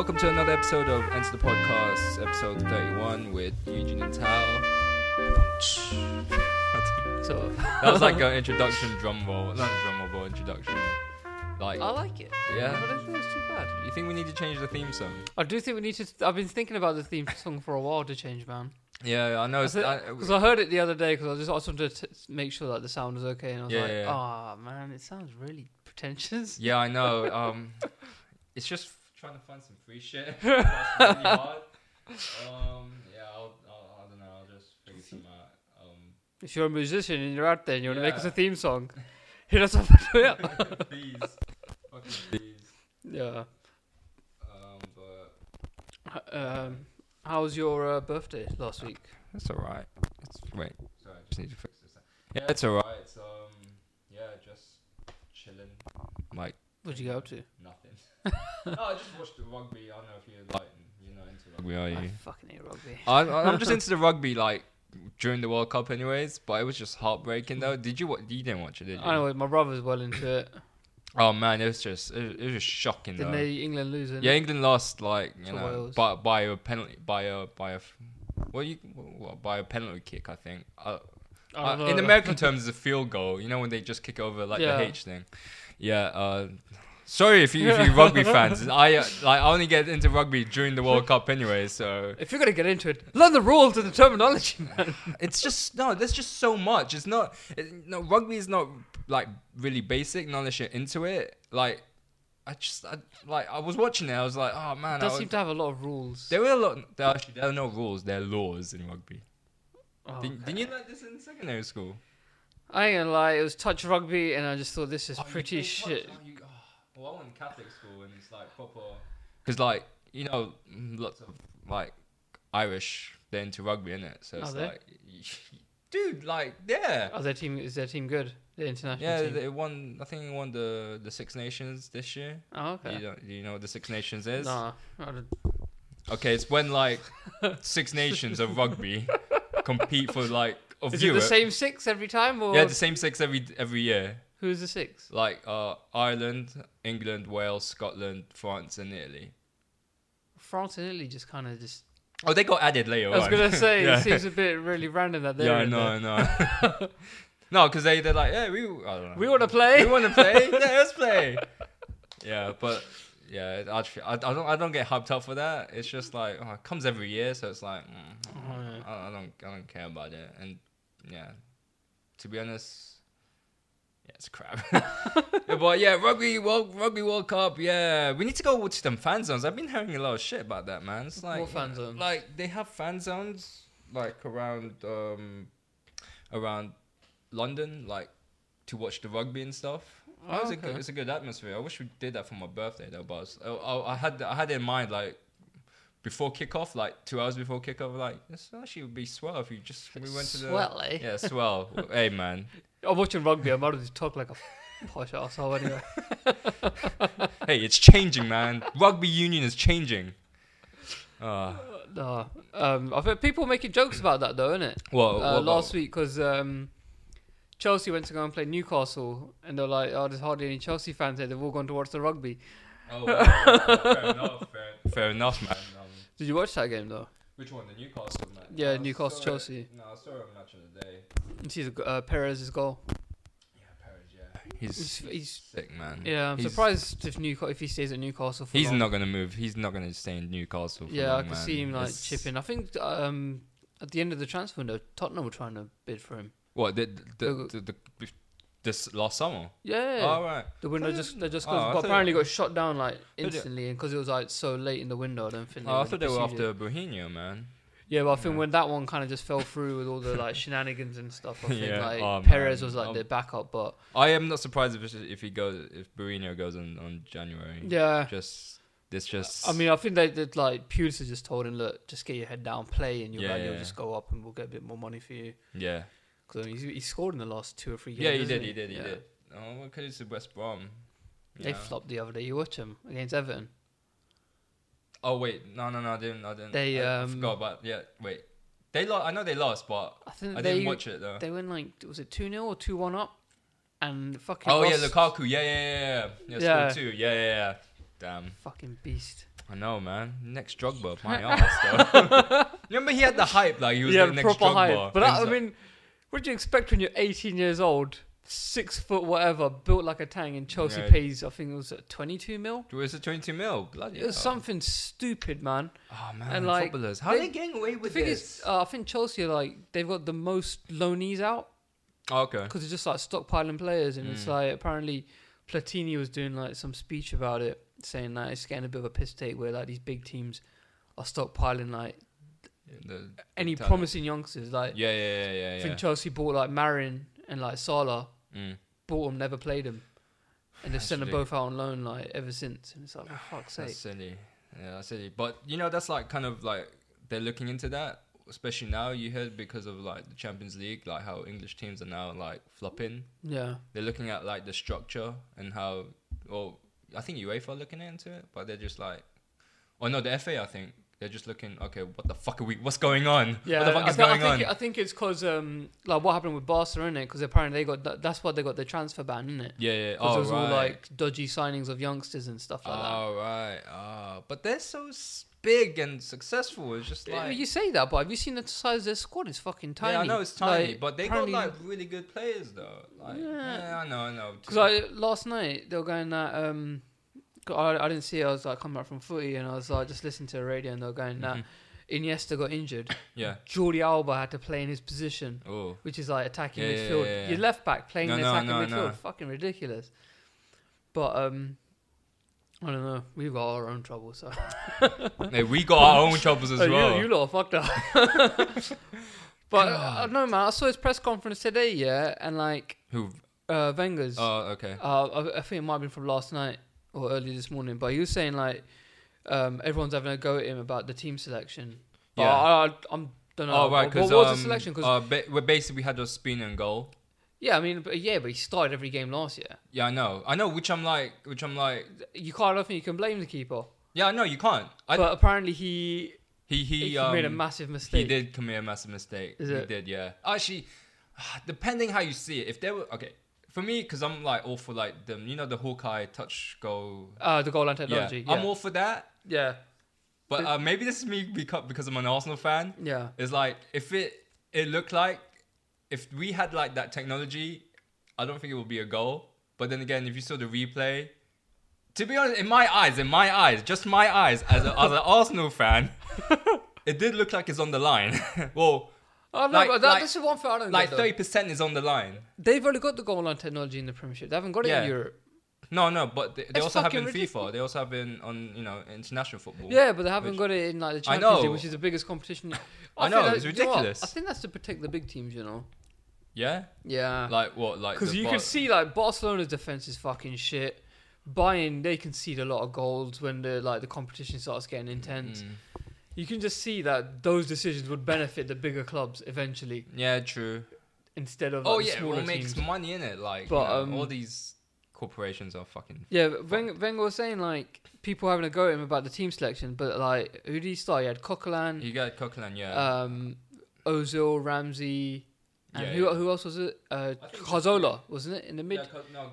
welcome to another episode of Enter the Podcast, episode 31 with Eugene and Tao. So That was like an introduction drum roll, not a drum roll, but introduction. Like, I like it. Yeah. I don't think it's too bad. you think we need to change the theme song? I do think we need to. I've been thinking about the theme song for a while to change, man. Yeah, I know. It's, I, Because I, heard it the other day because I just I just wanted to t- make sure that the sound was okay, and I was Yeah, like, yeah. "Ah, man, it sounds really pretentious." yeah, I know. Um, it's just trying to find some free shit. Really hard. Um, yeah, I'll, I'll, I don't know. I'll just figure some out. Um, If you're a musician and you're out there and you want to make us a theme song, hit us up. yeah. please, fucking please. yeah. Um, but H- Um, how was your uh, birthday last week? That's alright. It's wait. Sorry, I just need to fix this. Yeah, it's alright. It's um, yeah, just chilling. Like What did you go up to? nothing. No, I just watched the rugby. I don't know if you're like you're not into rugby, are I you? fucking hate rugby. I'm, I'm just into the rugby like during the World Cup, anyways. But it was just heartbreaking though. Did you? wa- You didn't watch it, did you? I know my brother's well into it. Oh man, it was just it, it was just shocking Didn't though. they England lose it? Yeah, England lost like you To know Wales. by by a penalty by a by a f- well you what, by a penalty kick I think. Uh, I Uh, don't in know. American terms, it's a field goal. You know when they just kick over like Yeah. the H thing. Yeah. Uh, sorry if you if you rugby fans. I uh, like I only get into rugby during the World Cup anyway. So If you're gonna get into it, learn the rules and the terminology, man. it's just no. There's just so much. It's not. It, no, rugby is not like really basic. Not unless you're into it. Like I just I, like I was watching it. I was like, oh man. It I does was- seem to have a lot of rules. there were a lot. There actually there are no rules. There are laws in rugby. Oh, Didn't, didn't you learn this in secondary school? I ain't gonna lie, it was touch rugby, and I just thought this is Oh, pretty shit. touch- oh, you- well, I went Catholic school and it's like proper. Because like you know, lots of like Irish they're into rugby in it, so it's Are they? like, dude, like yeah, Oh, their team is their team good? The international yeah. team. They won. I think they won the the Six Nations this year. oh, okay. you, know, do you know what the Six Nations is? Nah, I Okay, it's when like Six Nations of rugby compete for like of is it the same six every time, or yeah, the same six every every year. Who's the six? Like uh, Ireland, England, Wales, Scotland, France, and Italy. France and Italy just kind of just. Oh, they got added later I was on. gonna say Yeah. it seems a bit really random that they're yeah, I in know, I there. know. no, because they they're like, yeah, we, I don't know. We want to play. we want to play. yeah, let's play. Yeah, but yeah, I, I, I don't I don't get hyped up for that. It's just like oh, it comes every year, so it's like mm, Oh, yeah. I, I don't I don't care about it. And yeah, to be honest, yeah, it's crap. Yeah, but yeah, rugby world rugby World Cup. Yeah, we need to go watch them fan zones. I've been hearing a lot of shit about that, man. It's like What fan zones? Like they have fan zones like around um around London, like to watch the rugby and stuff. Oh, it's, a good, it's a good atmosphere. I wish we did that for my birthday though, but I, was- I, I- I had I had it in mind like before kickoff, like two hours before kickoff, like this actually would be swell if you just we went to the Swell, eh? yeah swell. hey man, I'm watching rugby. I'm about to talk like a posh asshole anyway. hey, it's changing, man. Rugby union is changing. Uh, No, um, I've heard people making jokes about that though, isn't it? well, uh, last week because um, Chelsea went to go and play Newcastle, and they're like, "Oh, there's hardly any Chelsea fans here. They've all gone to watch the rugby." Oh, well, fair enough. Fair, fair enough, man. Did you watch that game though? which one? The Newcastle match? Yeah, No, I Newcastle, saw it- Chelsea. No, I saw a match of the day. You see the, uh, Perez's goal. Yeah, Perez. Yeah, he's, He's, he's sick, man. yeah. I'm He's- surprised if Newcastle if he stays at Newcastle for He's long. not gonna move. He's not gonna stay in Newcastle. For Yeah, I can man. see him like It's- chipping. I think um, at the end of the transfer window, Tottenham were trying to bid for him. What the the, the, the, the this last summer? Yeah, Oh right. the window just they just oh, got, apparently got shot down like instantly, and because it was like so late in the window, I don't think. Oh, I thought they were after Berahino, man. Yeah, but I think Yeah. when that one kind of just fell through with all the like shenanigans and stuff, I think Yeah. like Oh, Perez man. was like Um, their backup. But I am not surprised if if he goes if Berahino goes on on January. yeah, Just this just. I mean, I think they did like Pulis just told him, look, just get your head down, play, and your Yeah, value yeah, will just go up, and we'll get a bit more money for you. yeah. Because I mean, he scored in the last two or three games. Yeah, he did. He did. He Yeah. did. Oh, because it's West Brom. They know. flopped the other day. You watch them against Everton. Oh wait, no, no, no, I didn't. I didn't. They, I, um, forgot about. Yeah, wait. They lost. I know they lost, but I think I they didn't watch it though. they went like was it two 0 or two one up, and fucking Oh yeah, Ross- Lukaku. Yeah, yeah, yeah, yeah. Yeah, Yeah. two. Yeah, yeah, yeah. Damn. fucking beast. I know, man. Next Drogba, my ass though. Remember he had the hype, like he was yeah, the next proper Drogba. hype. But I mean, what do you expect when you're 18 years old, six foot whatever, built like a tank, and Chelsea Yeah. pays? I think it was uh, 22 mil. was a 22 mil. Bloody It was hell. something stupid, man. Oh man, and, like, footballers. How are they- they getting away The with thing this? is, uh, I think Chelsea are like they've got the most loanees out Oh, okay. because it's just like stockpiling players, and it's Mm. like apparently Platini was doing like some speech about it, saying that it's getting a bit of a piss take where like these big teams are stockpiling like The- any talent. promising youngsters. Like yeah, yeah, yeah, yeah. I yeah. think Chelsea bought like Marin and like Salah, Mm. bought them, never played them, and they've sent them both out on loan like ever since. And it's like, for fuck's That's sake. silly. Yeah, that's silly. But you know, that's like kind of like they're looking into that, especially now. You heard because of like the Champions League, like how English teams are now like flopping. Yeah, They're looking at like the structure and how. Well, I think UEFA are looking into it, but they're just like, oh no, the FA. I think they're just looking. Okay, what the fuck are we? What's going on? yeah. what the fuck I, is thi- I think on? It, I think it's because um like what happened with Barcelona because apparently they got that, that's why they got the transfer ban, isn't it? yeah, yeah. Because Oh, it was right. all like dodgy signings of youngsters and stuff like that. oh right. Oh, but they're so s- big and successful. It's just like you say that, but have you seen the size of their squad? It's fucking tiny. Yeah, I know it's tiny, Like, but they got like really good players though. Like, Yeah. yeah, I know, I know. Because I last night they were going that um, I, I didn't see. it, I was like coming back from footy and I was like just listening to the radio and they were going that Mhm. Iniesta got injured. Yeah. Jordi Alba had to play in his position, Oh. which is like attacking Yeah, yeah, midfield. yeah, yeah. Your left back playing No, in no, attacking no, midfield, no. fucking ridiculous. But um, I don't know. We've got our own trouble, so Hey, we got our own troubles as Oh, well. you, you lot are fucked up. but uh, I don't know, man. I saw his press conference today, yeah, and like Who? uh, Wenger's. Oh, okay. Uh, I, I think it might have been from last night or early this morning, but he was saying like um, everyone's having a go at him about the team selection. But Yeah. I, I, I'm don't know. Oh, right. What, Because what was um, the selection? 'Cause- uh, ba- basically we had a spin and goal. yeah, I mean, but, yeah, but he started every game last year. Yeah, I know. I know. Which I'm like. Which I'm like. You can't. Don't you can blame the keeper. Yeah, I know. You can't. I, but apparently he he he, he, um, made a massive mistake. He did commit a massive mistake. Is he it? did, yeah. Actually, depending how you see it, if there were okay for me, because I'm like all for like the you know the Hawkeye touch goal. Uh, the goal line technology. Yeah, I'm all for that. yeah, But uh, maybe this is me because because I'm an Arsenal fan. yeah. It's like if it it looked like if we had like that technology, I don't think it would be a goal. But then again, if you saw the replay, to be honest, in my eyes, in my eyes, just my eyes, as, a, as an Arsenal fan, it did look like it's on the line. well, Oh, no, Like- but that, like- this is one thing I don't like get. though. thirty percent is on the line. They've only got the goal line technology in the Premiership. They haven't got it Yeah. in Europe. No, no, but they, they It's also have in fucking FIFA. They also have it in, on you know international football. Yeah, but they haven't Which- got it in like the I Champions League, know. which is the biggest competition. I know, think it's that- you know what? ridiculous. I think that's to protect the big teams, you know. Yeah. Yeah, Like what? Like because the you Bar- can see like Barcelona's defense is fucking shit. Bayern they concede a lot of goals when the like the competition starts getting intense. Mm. You can just see that those decisions would benefit the bigger clubs eventually Yeah, true. instead of Oh like, the yeah, smaller what makes teams. money in it? Like, But, you know, um, all these corporations are fucking. Yeah, but Wenger, Wenger was saying like people having a go at him about the team selection, but like who did he start? He had Coquelin, You got Coquelin, yeah. um, Ozil, Ramsey, and Yeah, who yeah. who else was it? Uh, I think it was- Cazorla, wasn't it in the mid? Yeah, Co- no,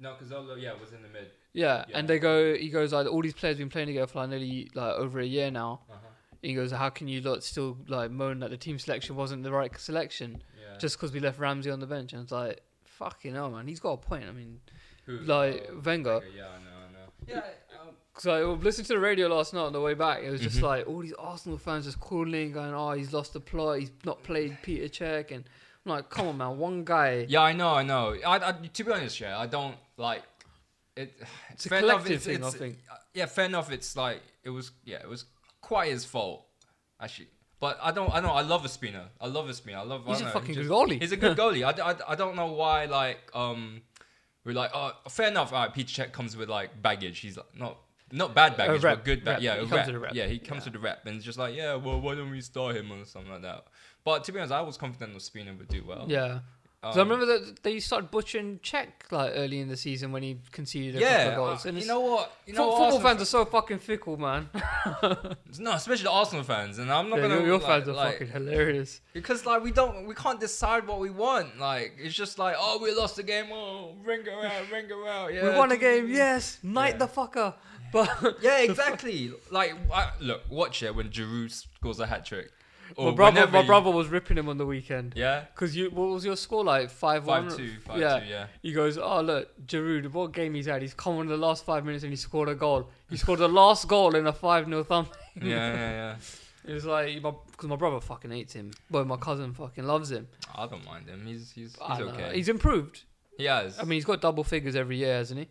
no, Cazorla, yeah, was in the mid. Yeah, Yeah. and they go. He goes like all these players been playing together for like nearly like over a year now. Uh-huh. He goes, how can you lot still like moan that the team selection wasn't the right selection Yeah. just because we left Ramsey on the bench? And it's like, fucking hell, man, he's got a point. I mean, Who? like, Oh, Wenger. Yeah, I know, I know. Yeah. Um, because I was listening to the radio last night on the way back. It was just Mhm. like all these Arsenal fans just calling, going, "Oh, he's lost the plot. He's not played Peter Cech." And I'm like, "Come on, man, one guy." yeah, I know, I know. I, I, to be honest, yeah, I don't like it. It's a fair enough, collective it's- thing, I think. Yeah, fair enough. It's like it was. Yeah, it was quite his fault, actually. But I don't. I know. I love Ospina. I love Ospina. I love. I He's a know, fucking he good goalie. He's a good goalie. I, I, I don't know why. Like um, we're like, oh, fair enough. All right, Peter Cech comes with like baggage. He's like not not bad baggage, but good baggage. Yeah, He comes with a rep. Yeah, he comes with the rep, and it's just like, yeah, well, why don't we start him or something like that? But to be honest, I was confident that Ospina would do well. Yeah, Because I remember that they started butchering Cech like early in the season when he conceded a yeah, couple of goals. uh, And you know what? You know football Arsenal fans are so fucking fickle, man. no, especially the Arsenal fans, and I'm not Yeah, gonna your, your like, fans are like, fucking hilarious. because like we don't we can't decide what we want. Like it's just like oh we lost the game. Oh Wenger out, Wenger out. Yeah, we won a game, yes. Knight Yeah. the fucker. But Yeah, exactly. like I, look, watch it when Giroud scores a hat trick. My brother, my brother was ripping him on the weekend. Yeah, Cause you, what was your score like? Five one. five two, five yeah. two. Yeah. He goes, oh look, Giroud, what game he's had? He's come on in the last five minutes and he scored a goal. He scored the last goal in a five 0 thumb. Yeah, yeah, yeah. It was like because my, brother fucking hates him, but my cousin fucking loves him. I don't mind him. He's he's he's don't know. okay. He's improved. he has. I mean, he's got double figures every year, hasn't he?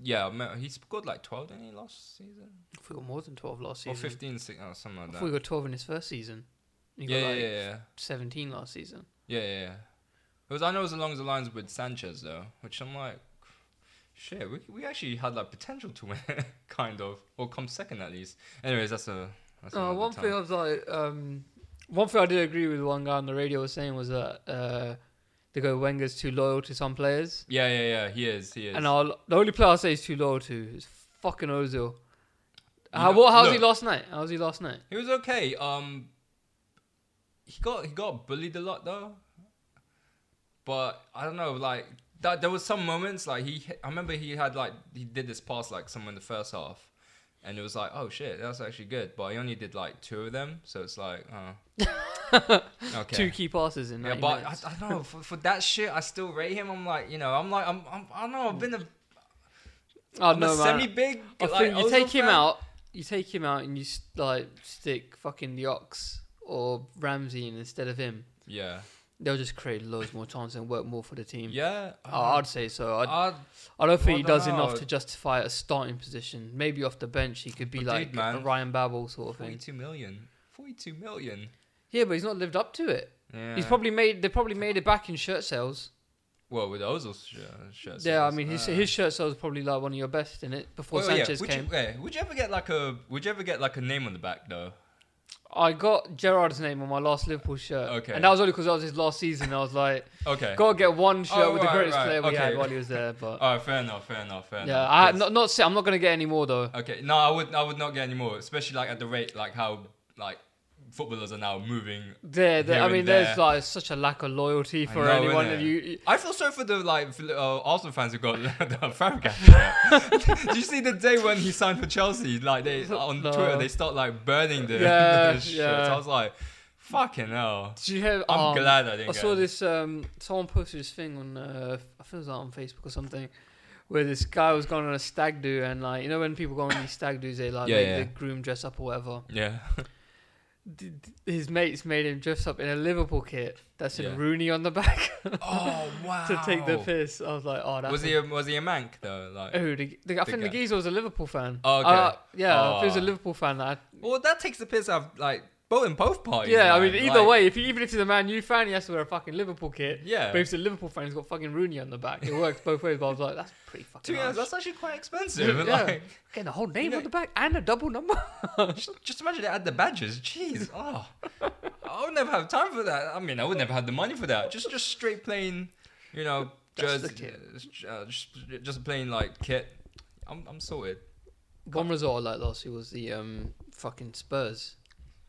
yeah, I he scored like twelve, didn't he, last season? I he got more than twelve last season. Or season. 15, six, oh, something like I that. thought he got twelve in his first season. He yeah, yeah, like yeah, yeah, seventeen last season. yeah, yeah, yeah. It was I know it was along the lines with Sanchez though, which I'm like, shit, we we actually had like potential to win, kind of, or come second at least. Anyways, that's a. That's another one time. thing I was like, um, one thing I did agree with one guy on the radio was saying was that uh, they go Wenger's too loyal to some players, Yeah, yeah, yeah. He is. He is. and I'll, the only player I say he's too loyal to is fucking Ozil. How, know, what, how's he last night? How's he last night? He was okay. Um, he got he got bullied a lot though. But I don't know, like that. There was some moments like he. I remember he had like he did this pass like somewhere in the first half, and it was like, oh shit, that's actually good. But he only did like two of them, so it's like, oh, okay. Two key passes in yeah, but I. I don't know for, for that shit. I still rate him. I'm like, you know, I'm like, I'm, I'm I don't know. I've been a, oh I'm no, a man. semi big. I like, think you Ozil take him out, you take him out, and you like stick fucking the Ox or Ramsey in instead of him. Yeah, They'll just create loads more chances and work more for the team. yeah. Oh, I'd say so. I'd, I'd- I don't think I he does enough to justify a starting position. Maybe off the bench he could be But like dude, man, a Ryan Babel sort of thing. 42 million. 42 million. Yeah, but he's not lived up to it. Yeah. He's probably made. They probably made it back in shirt sales. well with Ozil's shirt. shirt yeah, I mean his Uh, his shirt sales probably like one of your best in it before well, yeah, Sanchez would came. You, yeah, would you ever get like a? Would you ever get like a name on the back though? I got Gerrard's name on my last Liverpool shirt. Okay. and that was only because that was his last season. I was like, Okay. gotta get one shirt Oh, with the greatest right, player we had while he was there. But Oh, fair enough. Fair enough. Fair yeah, enough. 'cause- not not I'm not gonna get any more though. Okay, no, I would. I would not get any more, especially like at the rate like how like footballers are now moving. There, there Here I mean, there. there's like such a lack of loyalty for know, anyone. And you, I feel sorry for the like f- uh, Arsenal fans who got the Fabregas. Did you see the day when he signed for Chelsea? Like they on No. Twitter, they start like burning the, Yeah, the shirts. yeah. I was like, fucking hell. did you hear? I'm um, glad I didn't. I saw this. Um, someone posted this thing on. Uh, I think it was on Facebook or something, where this guy was going on a stag do, and like you know when people go on these stag do's, they like Yeah, make yeah. the groom dress up or whatever. Yeah. His mates made him dress up in a Liverpool kit that said Yeah. Rooney on the back Oh wow. to take the piss. I was like, oh, that's Was he a, was he a mank though? Like, Who? The, the, I The think the geezer was a Liverpool fan. Oh, okay. Uh, yeah, if he was a Oh. Liverpool fan, I, well, that takes the piss out of like both in both parties. yeah. I man. mean, either Like, way, if he, even if he's a Man U fan, he has to wear a fucking Liverpool kit. Yeah. But if he's a Liverpool fan, he's got fucking Rooney on the back. It works both ways. But I was like, that's pretty To fucking. be honest, harsh. that's actually quite expensive. Yeah. Like, Getting the whole name on the back and a double number. just, just imagine they had the badges. Jeez, oh, I would never have time for that. I mean, I would never have the money for that. Just, just straight plain, you know, jersey, the kit. uh, just, just a plain like kit. I'm, I'm sorted. One result I liked last year was the um fucking Spurs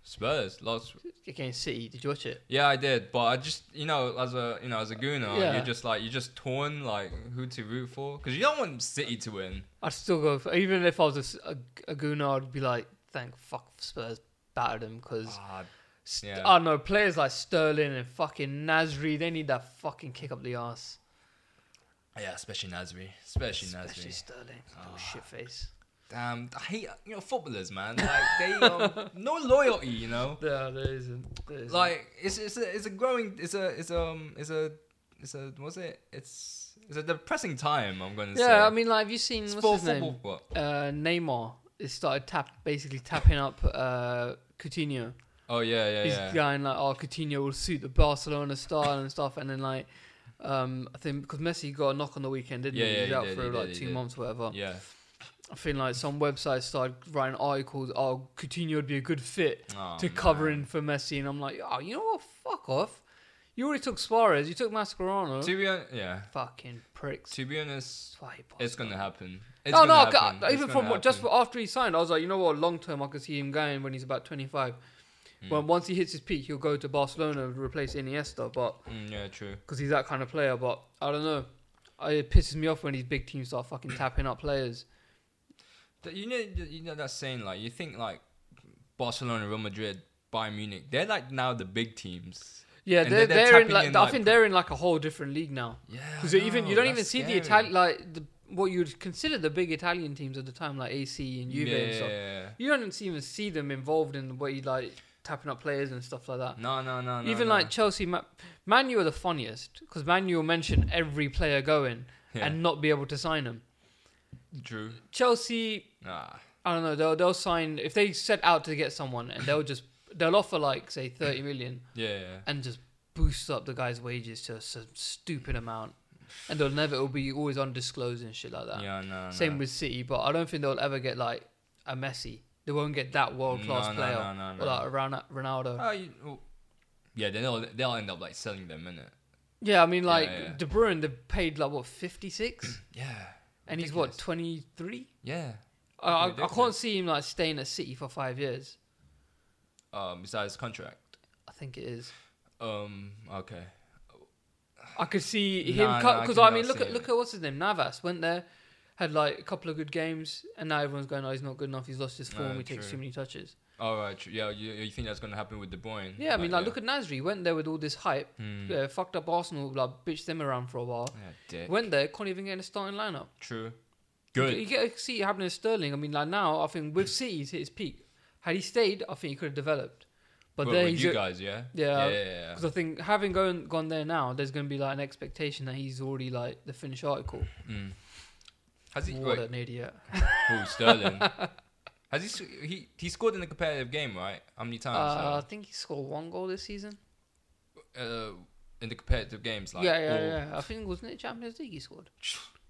Spurs lost. against City. Did you watch it? Yeah, I did, but I just, you know, as a, you know, as a gooner, Yeah. you're just like, you're just torn, like who to root for, because you don't want City to win. I'd still go for even if I was a gooner, I'd be like, thank fuck Spurs battered them because Ah, st- yeah. I don't know players like Sterling and fucking Nasri. They need that fucking kick up the ass. yeah, especially Nasri, especially, Especially Nasri. Sterling, little Ah. shit face. Damn, I hate you know footballers, man. Like they, um, no loyalty, you know. Yeah, there isn't. There isn't. like it's it's a it's a growing it's a it's um it's a it's a what's it it's it's a depressing time I'm gonna say. yeah, I mean, like, have you seen it's what's his name? What? Uh, Neymar. It started tap basically tapping up uh, Coutinho. Oh yeah yeah He's yeah. going like, oh, Coutinho will suit the Barcelona style and stuff, and then like, um, I think because Messi got a knock on the weekend, didn't Yeah, he? yeah, He was he out did, for like did, two months, whatever. Yeah. I feel like some websites started writing articles, oh, Coutinho would be a good fit Oh, to cover man. in for Messi, and I'm like, oh, you know what? Fuck off. You already took Suarez. You took Mascherano. To be honest, yeah. Fucking pricks. To be honest, That's why I hate it's gonna happen. It's no, gonna no. happen. I- even from what, just after he signed, I was like, you know what? Long term, I could see him going when he's about 25. Mm. When once he hits his peak, he'll go to Barcelona and replace Iniesta, but Mm, yeah, true. because he's that kind of player. But I don't know. It pisses me off when these big teams start fucking tapping up players. You know, you know that saying like you think like Barcelona, Real Madrid, Bayern Munich, they're like now the big teams. Yeah, they're, they're- they're in like, in, I like, think they're in like a whole different league now. Yeah, Because even you don't even see the Italian. Like the, what you'd consider the big Italian teams at the time, like AC and Juve yeah, and stuff. You don't even see them involved in the way like tapping up players and stuff like that. No, no, no, no. even no. like Chelsea, Ma- Man U are the funniest because Man U will mention every player going yeah. and not be able to sign them. Drew. Chelsea, Nah. I don't know. They'll they'll sign if they set out to get someone and they'll just they'll offer like say thirty million Yeah, yeah. and just boost up the guy's wages to some stupid amount, and they'll never it'll be always undisclosed and shit like that. Yeah, no. Same no. with City, but I don't think they'll ever get like a Messi. They won't get that world class No, no, player no, no, or like a Ron- Ronaldo. Oh, you, well, yeah, then they'll they'll end up like selling them, innit? yeah, I mean Yeah, like yeah. De Bruyne, they paid like what fifty six, Yeah. And he's what twenty three. Yeah. I, I, I can't see him like staying at City for five years. Um, besides contract. I think it is. Um. Okay. I could see Nah, him nah, cut I because I mean, look at it. look at what's his name, Navas went there, had like a couple of good games, and now everyone's going, "Oh, he's not good enough. He's lost his form. Uh, he takes too many touches." All right. Yeah. You, you think that's gonna happen with De Bruyne? Yeah, I mean, like look at Nasri. He went there with all this hype. Hmm. Yeah, fucked up Arsenal, like bitched them around for a while. Yeah. Went there, couldn't even get in a starting lineup. True. Good. You Good. get to see it happening to Sterling. I mean, like now, I think with City, he's hit his peak. Had he stayed, I think he could have developed. But Well, there with he's you guys, yeah. Yeah, Yeah. Yeah. yeah, because I think having gone gone there now, there's going to be like an expectation that he's already like the finished article. Mm. Has he? what Wait, an idiot! who? Sterling. Has he? He he scored in a competitive game, right? How many times? Uh, I think he scored one goal this season. uh, in the competitive games, like yeah, yeah, all- yeah. I think wasn't it Champions League he scored?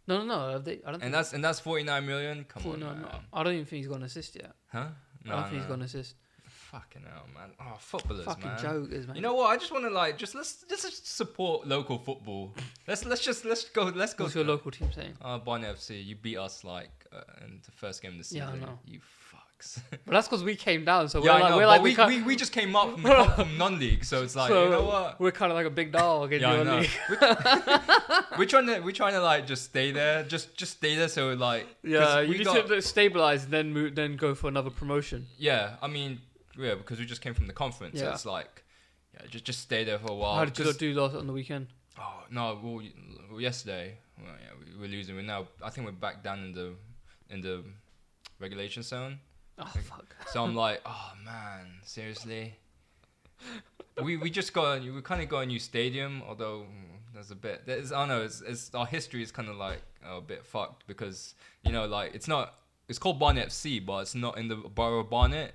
No, no, no. they- I don't. And that's and that's forty nine million. Come on, no, no. I don't even think he's got an assist yet. Huh? No, I don't think he's got an assist. Fucking hell, man. Oh, footballers, Fucking man. jokers, man. You know what? I just want to like just let's just support local football. Let's let's just let's go let's go. what's your local team saying? Uh, Barnet FC, you beat us like uh, in the first game of the season. Yeah, I know. You fucks. But that's because we came down, so we're I like know. we're like we, we, we, just came up from, from non-league, so it's like so you know what? We're kind of like a big dog in Yeah, I your know. league. We're, we're trying to we're trying to like just stay there, just just stay there. So like Yeah, you we need got- to stabilize and then move, then go for another promotion. Yeah, I mean, yeah, because we just came from the conference, so it's like, yeah, just just stay there for a while. How did you 'cause- lot do last on the weekend? Oh no! Well, well yesterday, well, yeah, we, we're losing. We're now. I think we're back down in the in the relegation zone. Oh fuck! So I'm like, oh man, seriously. We we just got we kind of got a new stadium, although mm, there's a bit. There's I don't know. It's, it's our history is kind of like a bit fucked because you know like it's not. It's called Barnet FC, but it's not in the borough of Barnet.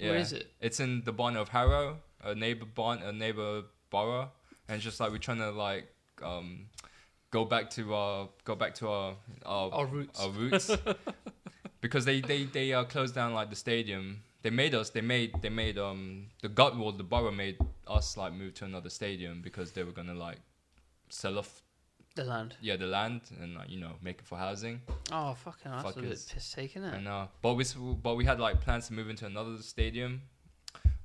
Where is it? It's in the Barnet of Harrow, a neighbor Barn, a neighbor borough, and just like we're trying to like um go back to our go back to our our, Our roots. our roots because they they they uh, closed down like the stadium. They made us. They made they made um the gut well the borough made us like move to another stadium because they were gonna like sell off The land. yeah the land and like you know make it for housing. Oh fucking! That's a bit Fuckers. piss taking I it. know, but we but we had like plans to move into another stadium,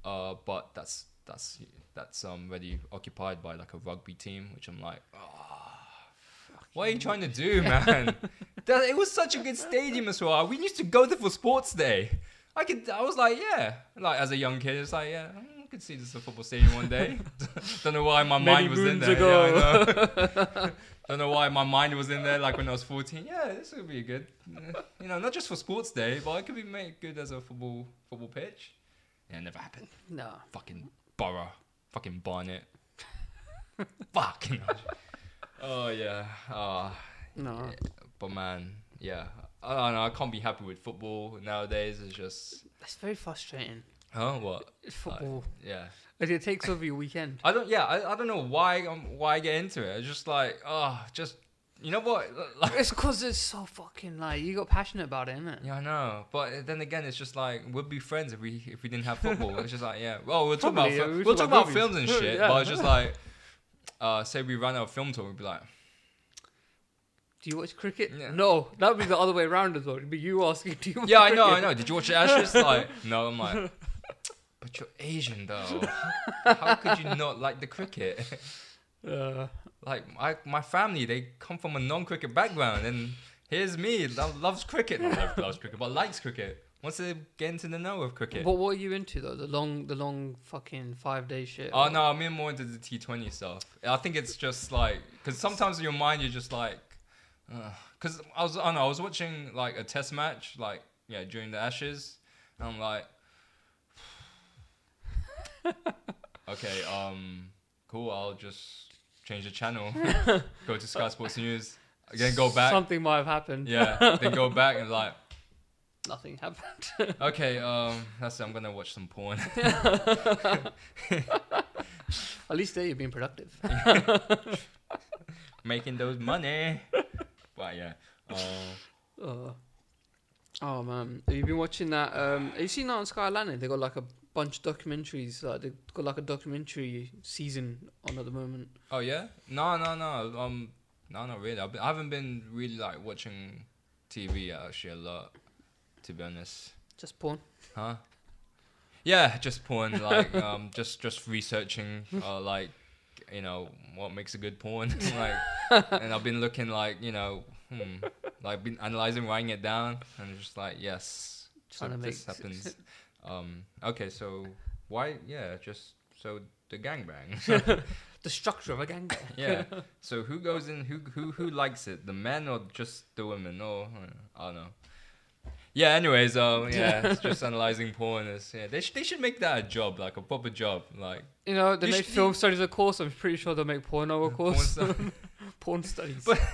uh, but that's that's that's um already occupied by like a rugby team, which I'm like, oh, what are you trying to do, man? that, it was such a good stadium as well. We used to go there for sports day. I could, I was like, yeah, like as a young kid, it's like, yeah, I could see this as a football stadium one day. Don't know why my Many mind was in there. ago. Yeah, I know. Don't know why my mind was in there like when I was 14. Yeah, this would be good. You know, not just for sports day, but it could be made good as a football football pitch. Yeah, it never happened. No. Fucking Borough. Fucking Barnet. Fucking. Oh, yeah. Ah, No. but man, yeah. I don't know. I can't be happy with football nowadays. It's just. It's very frustrating. Huh? What? It's football. Yeah. Like, it takes over your weekend. I don't. Yeah. I, I don't know why. Um, why I get into it. It's just like, oh, just. You know what? Like, It's because it's so fucking like you got passionate about it, isn't it. Yeah, I know. But then again, it's just like we'd be friends if we if we didn't have football. it's just like yeah. Well, we'll talk Probably, about yeah, we we'll talk talk about about films and shit. Yeah. But it's just like uh, say we run out of film tour, we'd be like, Do you watch cricket? Yeah. No, that would be the other way around as well. It'd be you asking, do you watch yeah, I know, I cricket? know. Did you watch the Ashes? Like, no. I'm like, but you're Asian though. How, could you not like the cricket? Uh, like my my family, they come from a non-cricket background, and here's me, lo- loves cricket, not loves cricket, but likes cricket. Wants to get into the know of cricket. But what are you into though? The long, the long fucking five day shit. Oh no, I'm in more into the T20 stuff. I think it's just like because sometimes in your mind you're just like, because I was I don't know I was watching like a test match like yeah during the Ashes, and I'm like, okay, um, cool. I'll just change the channel, go to Sky Sports News, again go back, Something might have happened. yeah, then go back and like. Nothing happened. Okay, um, that's it. I'm gonna watch some porn. At least there you're being productive. Making those money. But yeah. Uh, Uh, oh man, have you been watching that? Um, have you seen that on Sky Atlantic? They got like a bunch of documentaries. Like they've got like a documentary season on at the moment. oh yeah? No, no, no. Um, no, not really. I've been, I haven't been really like watching TV actually a lot, to be honest. Just porn. Huh? Yeah, just porn. Like, um, just just researching, uh, like, you know, what makes a good porn. like, and I've been looking like, you know, hmm, like been analyzing, writing it down, and just like, yes, so this happens. Um, okay, so why? Yeah, just so the gangbang. The structure of a gangbang. yeah. So who goes in? Who who who likes it? The men or just the women? Or I don't know. Yeah. Anyways, um, yeah, it's just analyzing porn. Yeah. They should they should make that a job, like a proper job, like You know, they make should- film studies a course. I'm pretty sure they'll make porno a porn course. porn studies. But-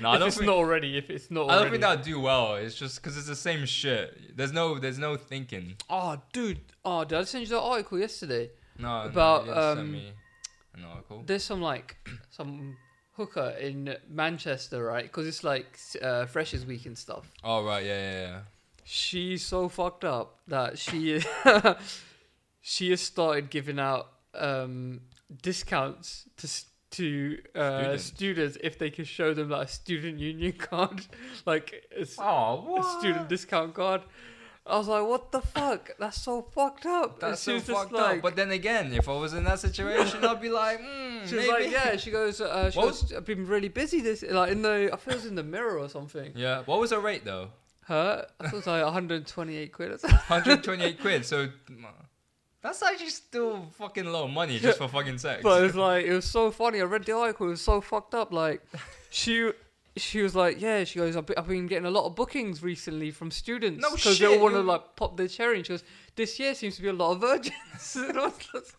No, I don't it's think. not already, if it's not I don't think that'd do well. It's just because it's the same shit. There's no, there's no thinking. Oh, dude. Oh, did I send you that article yesterday? No, About, no, you didn't send um, me an article. There's some like some hooker in Manchester, right? Because it's like uh, Freshers Week and stuff. Oh right, yeah, yeah, yeah. She's so fucked up that she she has started giving out um, discounts to to uh, Students. students if they can show them like a student union card, like a, Oh, a student discount card. I was like, what the fuck? That's so fucked up. That's so was fucked like, up. But then again, if I was in that situation, I'd be like, mm, She maybe. like, yeah. She goes, uh, she What goes, I've been really busy this, like in the, I feel it was in the mirror or something. Yeah. What was her rate though? Her, I thought it was like 128 quid or something. 128 quid. So that's actually still fucking low money just for fucking sex. But it's like, it was so funny. I read the article. It was so fucked up. Like, she, she was like, yeah. She goes, I've been, getting a lot of bookings recently from students No because they all shit, want to like pop their cherry. And she goes, this year seems to be a lot of virgins. and I was, I was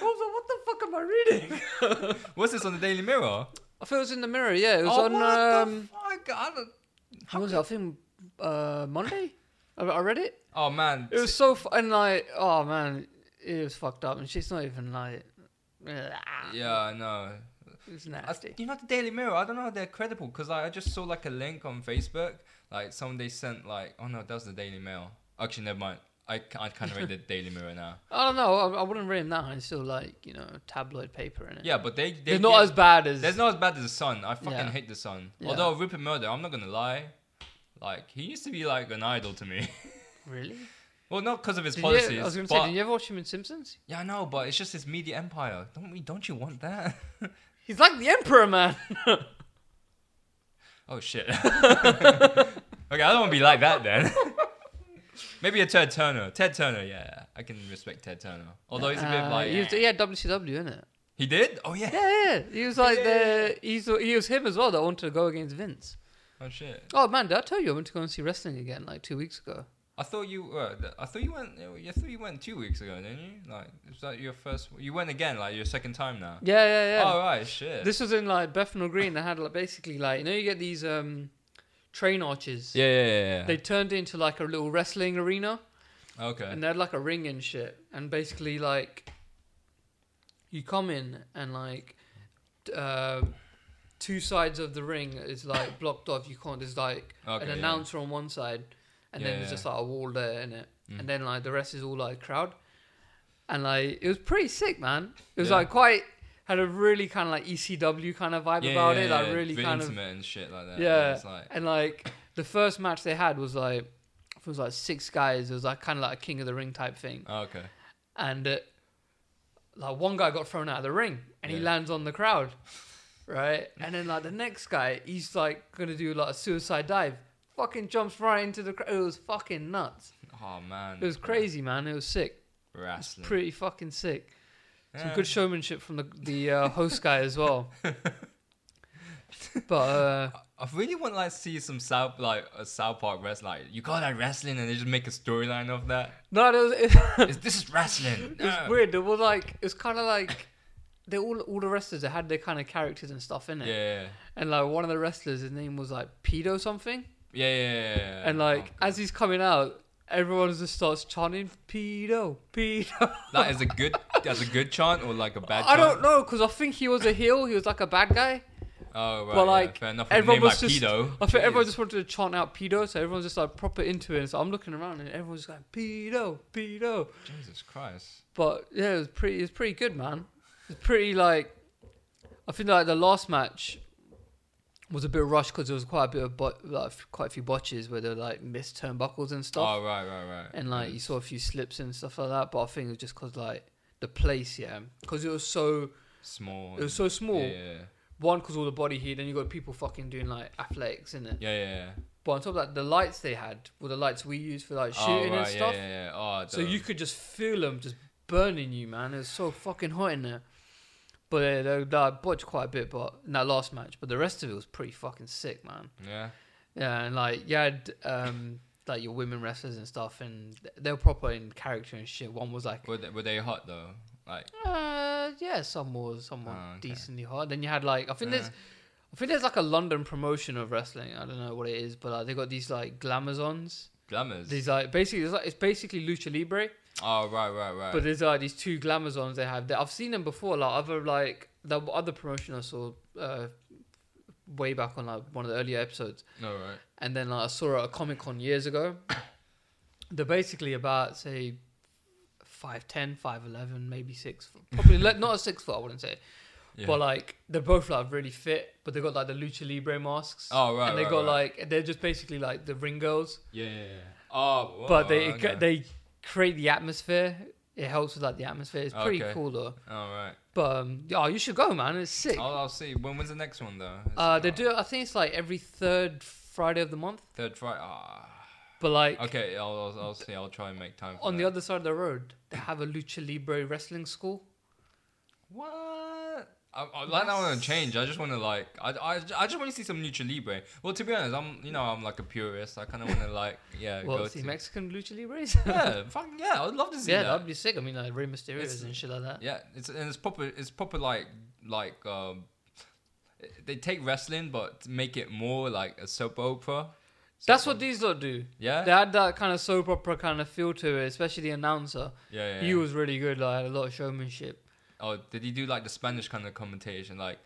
like, what the fuck am I reading? What's this on the Daily Mirror? I feel it was in the mirror. Yeah, it was oh, on. what Um, the fuck? I don't... how was it? I think uh, Monday. I, I read it. Oh man. It was so fu- and like oh man, it was fucked up, and she's not even like. Yeah, I know. It was I, nasty. you know the Daily Mirror. I don't know how they're credible because like, I just saw like a link on Facebook. Like someone they sent like, oh no, that was the Daily Mail. Actually, never mind. I, I kind of read the Daily Mirror now. I don't know. I, I wouldn't read him that high. It's still like you know tabloid paper in it. Yeah, but they they it's not as bad as. There's not as bad as the Sun. I fucking Yeah. hate the Sun. Yeah. Although Rupert Murdoch, I'm not gonna lie, like he used to be like an idol to me. really. well, not because of his Did you, policies. I was gonna say, did you ever watch him in Simpsons? yeah, I know, but it's just his media empire. Don't we? Don't you want that? He's like the emperor, man. Oh shit. okay, I don't want to be like that then. Maybe a Ted Turner. Ted Turner, yeah, I can respect Ted Turner. Although he's a bit Uh, like he, was, he had WCW in it. he did. Oh yeah. Yeah, yeah. He was like Yeah. the. He's he was him as well that wanted to go against Vince. Oh shit. Oh man, did I tell you I went to go and see wrestling again like two weeks ago? I thought you. Uh, I thought you went. I thought you went two weeks ago, didn't you? Like, is that your first? You went again, like your second time now. Yeah, yeah, yeah. Oh right, shit. This was in like Bethnal Green. They had like basically like you know you get these um train arches. yeah, yeah, yeah. yeah. They turned it into like a little wrestling arena, okay. and they had like a ring and shit. And basically like you come in and like uh, two sides of the ring is like blocked off. You can't. There's like Okay, an yeah. announcer on one side, and Yeah, then there's yeah. just like a wall there in it, Mm. and then like the rest is all like crowd, and like it was pretty sick, man. It was Yeah. like quite had a really kind of like ECW kind of vibe about it, like really kind of and shit like that. Yeah. Like, and like the first match they had was like it was like six guys. It was like kind of like a King of the Ring type thing, oh, okay. and uh, like one guy got thrown out of the ring and he lands on the crowd, right? And then like the next guy, he's like gonna do like a suicide dive, fucking jumps right into the. It was fucking nuts. Oh man. It was crazy, man. It was sick. Wrestling. Pretty fucking sick. Some Yeah. good showmanship from the the uh, host guy as well. but uh, I really want like see some South like a South Park wrestling. Like you call that wrestling, and they just make a storyline of that. no, it was, it, It's- this is wrestling. it No. weird. It was like it's kind of like they all all the wrestlers they had their kind of characters and stuff in it. Yeah, And like one of the wrestlers, his name was like Pedo something. Yeah, yeah, yeah. yeah. And like Oh, as he's coming out, everyone just starts chanting Pedo, Pedo. that is a good, that's a good chant or like a bad. I chant? don't know because I think he was a heel. He was like a bad guy. Oh right. But, yeah, like, fair enough. With a everyone was like just- pedo. I think everyone just wanted to chant out pedo, so everyone's just like proper into it. So I'm looking around and everyone's just like pedo, pedo. Jesus Christ. But yeah, it was pretty. It was pretty good, man. It's pretty like. I think like the last match was a bit rushed because there was quite a bit of bot, like quite a few botches where they like missed turnbuckles and stuff, Oh right, right, right. and like you saw a few slips and stuff like that. But I think it was just because like the place, yeah, because it was so small. it was so small. Yeah, One, because all the body heat, and you got people fucking doing like athletics in it. yeah, yeah. yeah. But on top of that, the lights they had were the lights we use for like Oh, shooting right, and stuff. Yeah, yeah, yeah. Oh, So you could just feel them just burning you, man. It was so fucking hot in there. But yeah, they, they botched quite a bit, but in that last match. But the rest of it was pretty fucking sick, man. Yeah. Yeah, and like you had um like your women wrestlers and stuff, and they were proper in character and shit. One was like, Were they, were they hot though? Like, uh, yeah, some was some were Oh, okay. decently hot. Then you had like I think Yeah. there's. I think there's like a London promotion of wrestling. I don't know what it is, but like, they got these like glamazons. glamours. These like basically it's, like, it's basically lucha libre, oh right, right, right. But there's like these two glamazons they have. That I've seen them before. Like other like the other promotion I saw uh, way back on like one of the earlier episodes, no, right. and then like, I saw it at a Comic Con years ago. They're basically about say 5'10", 5'11", maybe six. foot. Probably le- not a six foot. I wouldn't say, Yeah. but like they're both like really fit. But they got like the lucha libre masks. oh right, and they right, got right. like they're just basically like the ring girls. yeah, yeah, yeah. Oh, but they okay. they create the atmosphere. It helps with like the atmosphere. It's pretty Okay. cool though. All right. But um, oh, you should go, man. It's sick. I'll, I'll see. When when's the next one though? Uh, they do. I think it's like every third Friday of the month. third Friday. Ah. But like Okay, I'll, I'll I'll see. I'll try and make time. For on that. the other side of the road, they have a lucha libre wrestling school. What? I, I like that want to change. I just want to like. I, I, I just want to see some lucha libre. Well, to be honest, I'm you know I'm like a purist. I kind of want to like yeah Well, go see to. Mexican lucha libres. yeah, fucking yeah. I'd love to see yeah, that. that'd be sick. I mean, like Rey Mysterio It's- and shit like that. Yeah, it's and it's proper. It's proper like like um, they take wrestling but make it more like a soap opera. That's what these lot do. Yeah. They had that kind of soap opera kind of feel to it, especially the announcer. yeah, yeah. He was really good. Like had a lot of showmanship. Oh, did he do like the Spanish kind of commentation? Like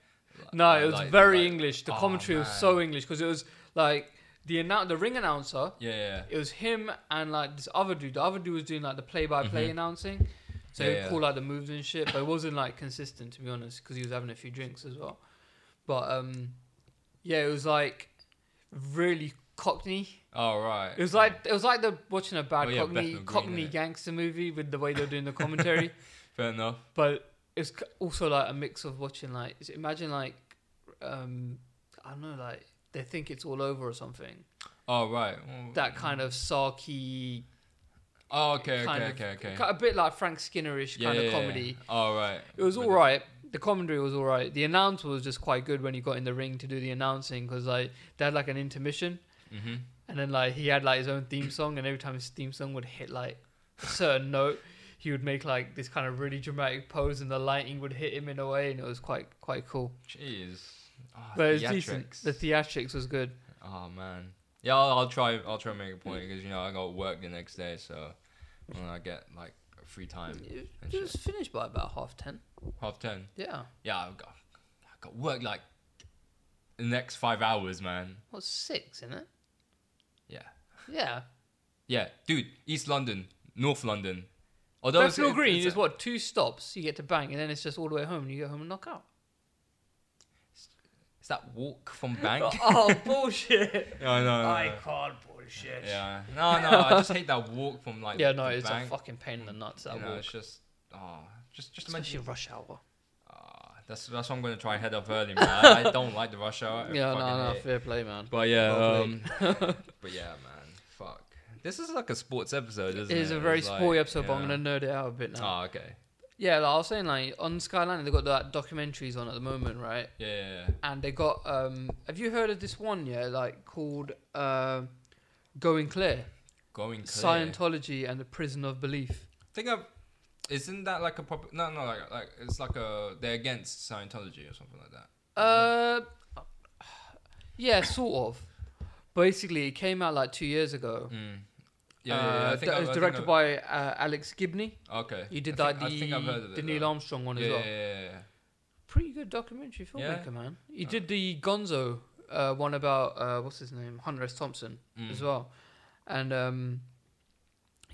No, like- it was like- very like- English. The Oh, commentary was so English because it was like the annou- the ring announcer. Yeah, yeah. It was him and like this other dude. The other dude was doing like the play-by-play Mhm. announcing, so Yeah, he'd yeah. call like the moves and shit. But it wasn't like consistent to be honest because he was having a few drinks as well. But um, yeah, it was like really Cockney. Oh right. It was like it was like the watching a bad Oh, yeah, Cockney Bethnal Green, Cockney gangster movie with the way they're doing the commentary. Fair enough. but it's also like a mix of watching like imagine like um I don't know like they think it's all over or something. Oh right. Well, That kind of sarky, Oh okay, okay, of, okay, okay. a bit like Frank Skinnerish Yeah, kind yeah, of yeah. comedy. Oh right. It was all right. The commentary was all right. The announcer was just quite good when he got in the ring to do the announcing because like they had like an intermission Mm-hmm. and then like he had like his own theme song and every time his theme song would hit like a certain note he would make like this kind of really dramatic pose and the lighting would hit him in a way and it was quite quite cool Jeez. Oh, but it was decent the theatrics was good Oh man. Yeah, I'll, I'll try. I'll try and make a point because you know I got work the next day, so when I get like free time, it, and it was finished by about half ten half ten. yeah Yeah, I've got I got work like the next five hours, man. what's six isn't it Yeah. yeah Yeah, dude. East London, North London, Although it's- Bethnal it's- Green it's is what two stops you get to bang, and then it's just all the way home, and you go home and knock out. It's that walk from bank? oh bullshit! no, no, no, I no. can't bullshit. Yeah. No, no. I just hate that walk from like. Yeah, no, it's bank. a fucking pain in the nuts. That you know, walk. it's just. Oh, just just Especially imagine. rush hour. Ah, that's that's what I'm gonna try head up early, man. I, I don't like the rush hour. Yeah, no, no, hate fair play, man. But yeah, Well um, but yeah, man. This is like a sports episode, isn't It it? is a very It's like- sporty episode, but I'm yeah. gonna nerd it out a bit now. Oh, okay. Yeah, like I was saying, like on Skyline, they've got that documentaries on at the moment, right? Yeah, yeah, yeah. And they got. um Have you heard of this one? Yeah, like called uh, "Going Clear: Going clear. Scientology and the Prison of Belief." I think I've. Isn't that like a prop? No, no, like like it's like a they're against Scientology or something like that. Uh, yeah, sort of. Basically, it came out like two years ago. Mm. Yeah, yeah, yeah. Uh, think was directed by uh, Alex Gibney. Okay. He did I like think, I think I've heard the it, Neil though. Armstrong one as well. Yeah, yeah, yeah. Pretty good documentary filmmaker, man. He Oh. did the Gonzo uh, one about uh, what's his name, Hunter S. Thompson Mm. as well, and um,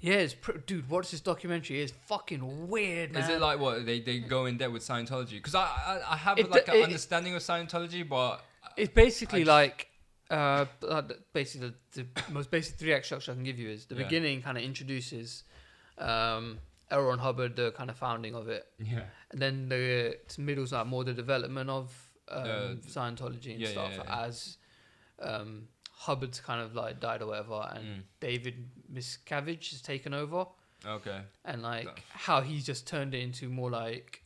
yeah, it's pr- dude. What's this documentary? It's fucking weird, man. Is it like what they, they go in depth with Scientology? Because I, I I have It- like an understanding of Scientology, but It's basically just- like uh, uh, basically the, the most basic three act structure I can give you is the Yeah. beginning kind of introduces um, L. Ron Hubbard, the kind of founding of it, yeah, and then the middle's like more the development of um, Uh, Scientology and yeah, stuff yeah, as um, Hubbard's kind of like died or whatever, and Mm. David Miscavige has taken over, okay, and like how he's just turned it into more like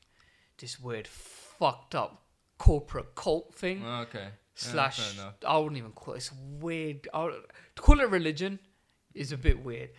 this weird fucked up corporate cult thing okay. Slash fair enough. I wouldn't even call it it's weird I would, to call it religion is a bit weird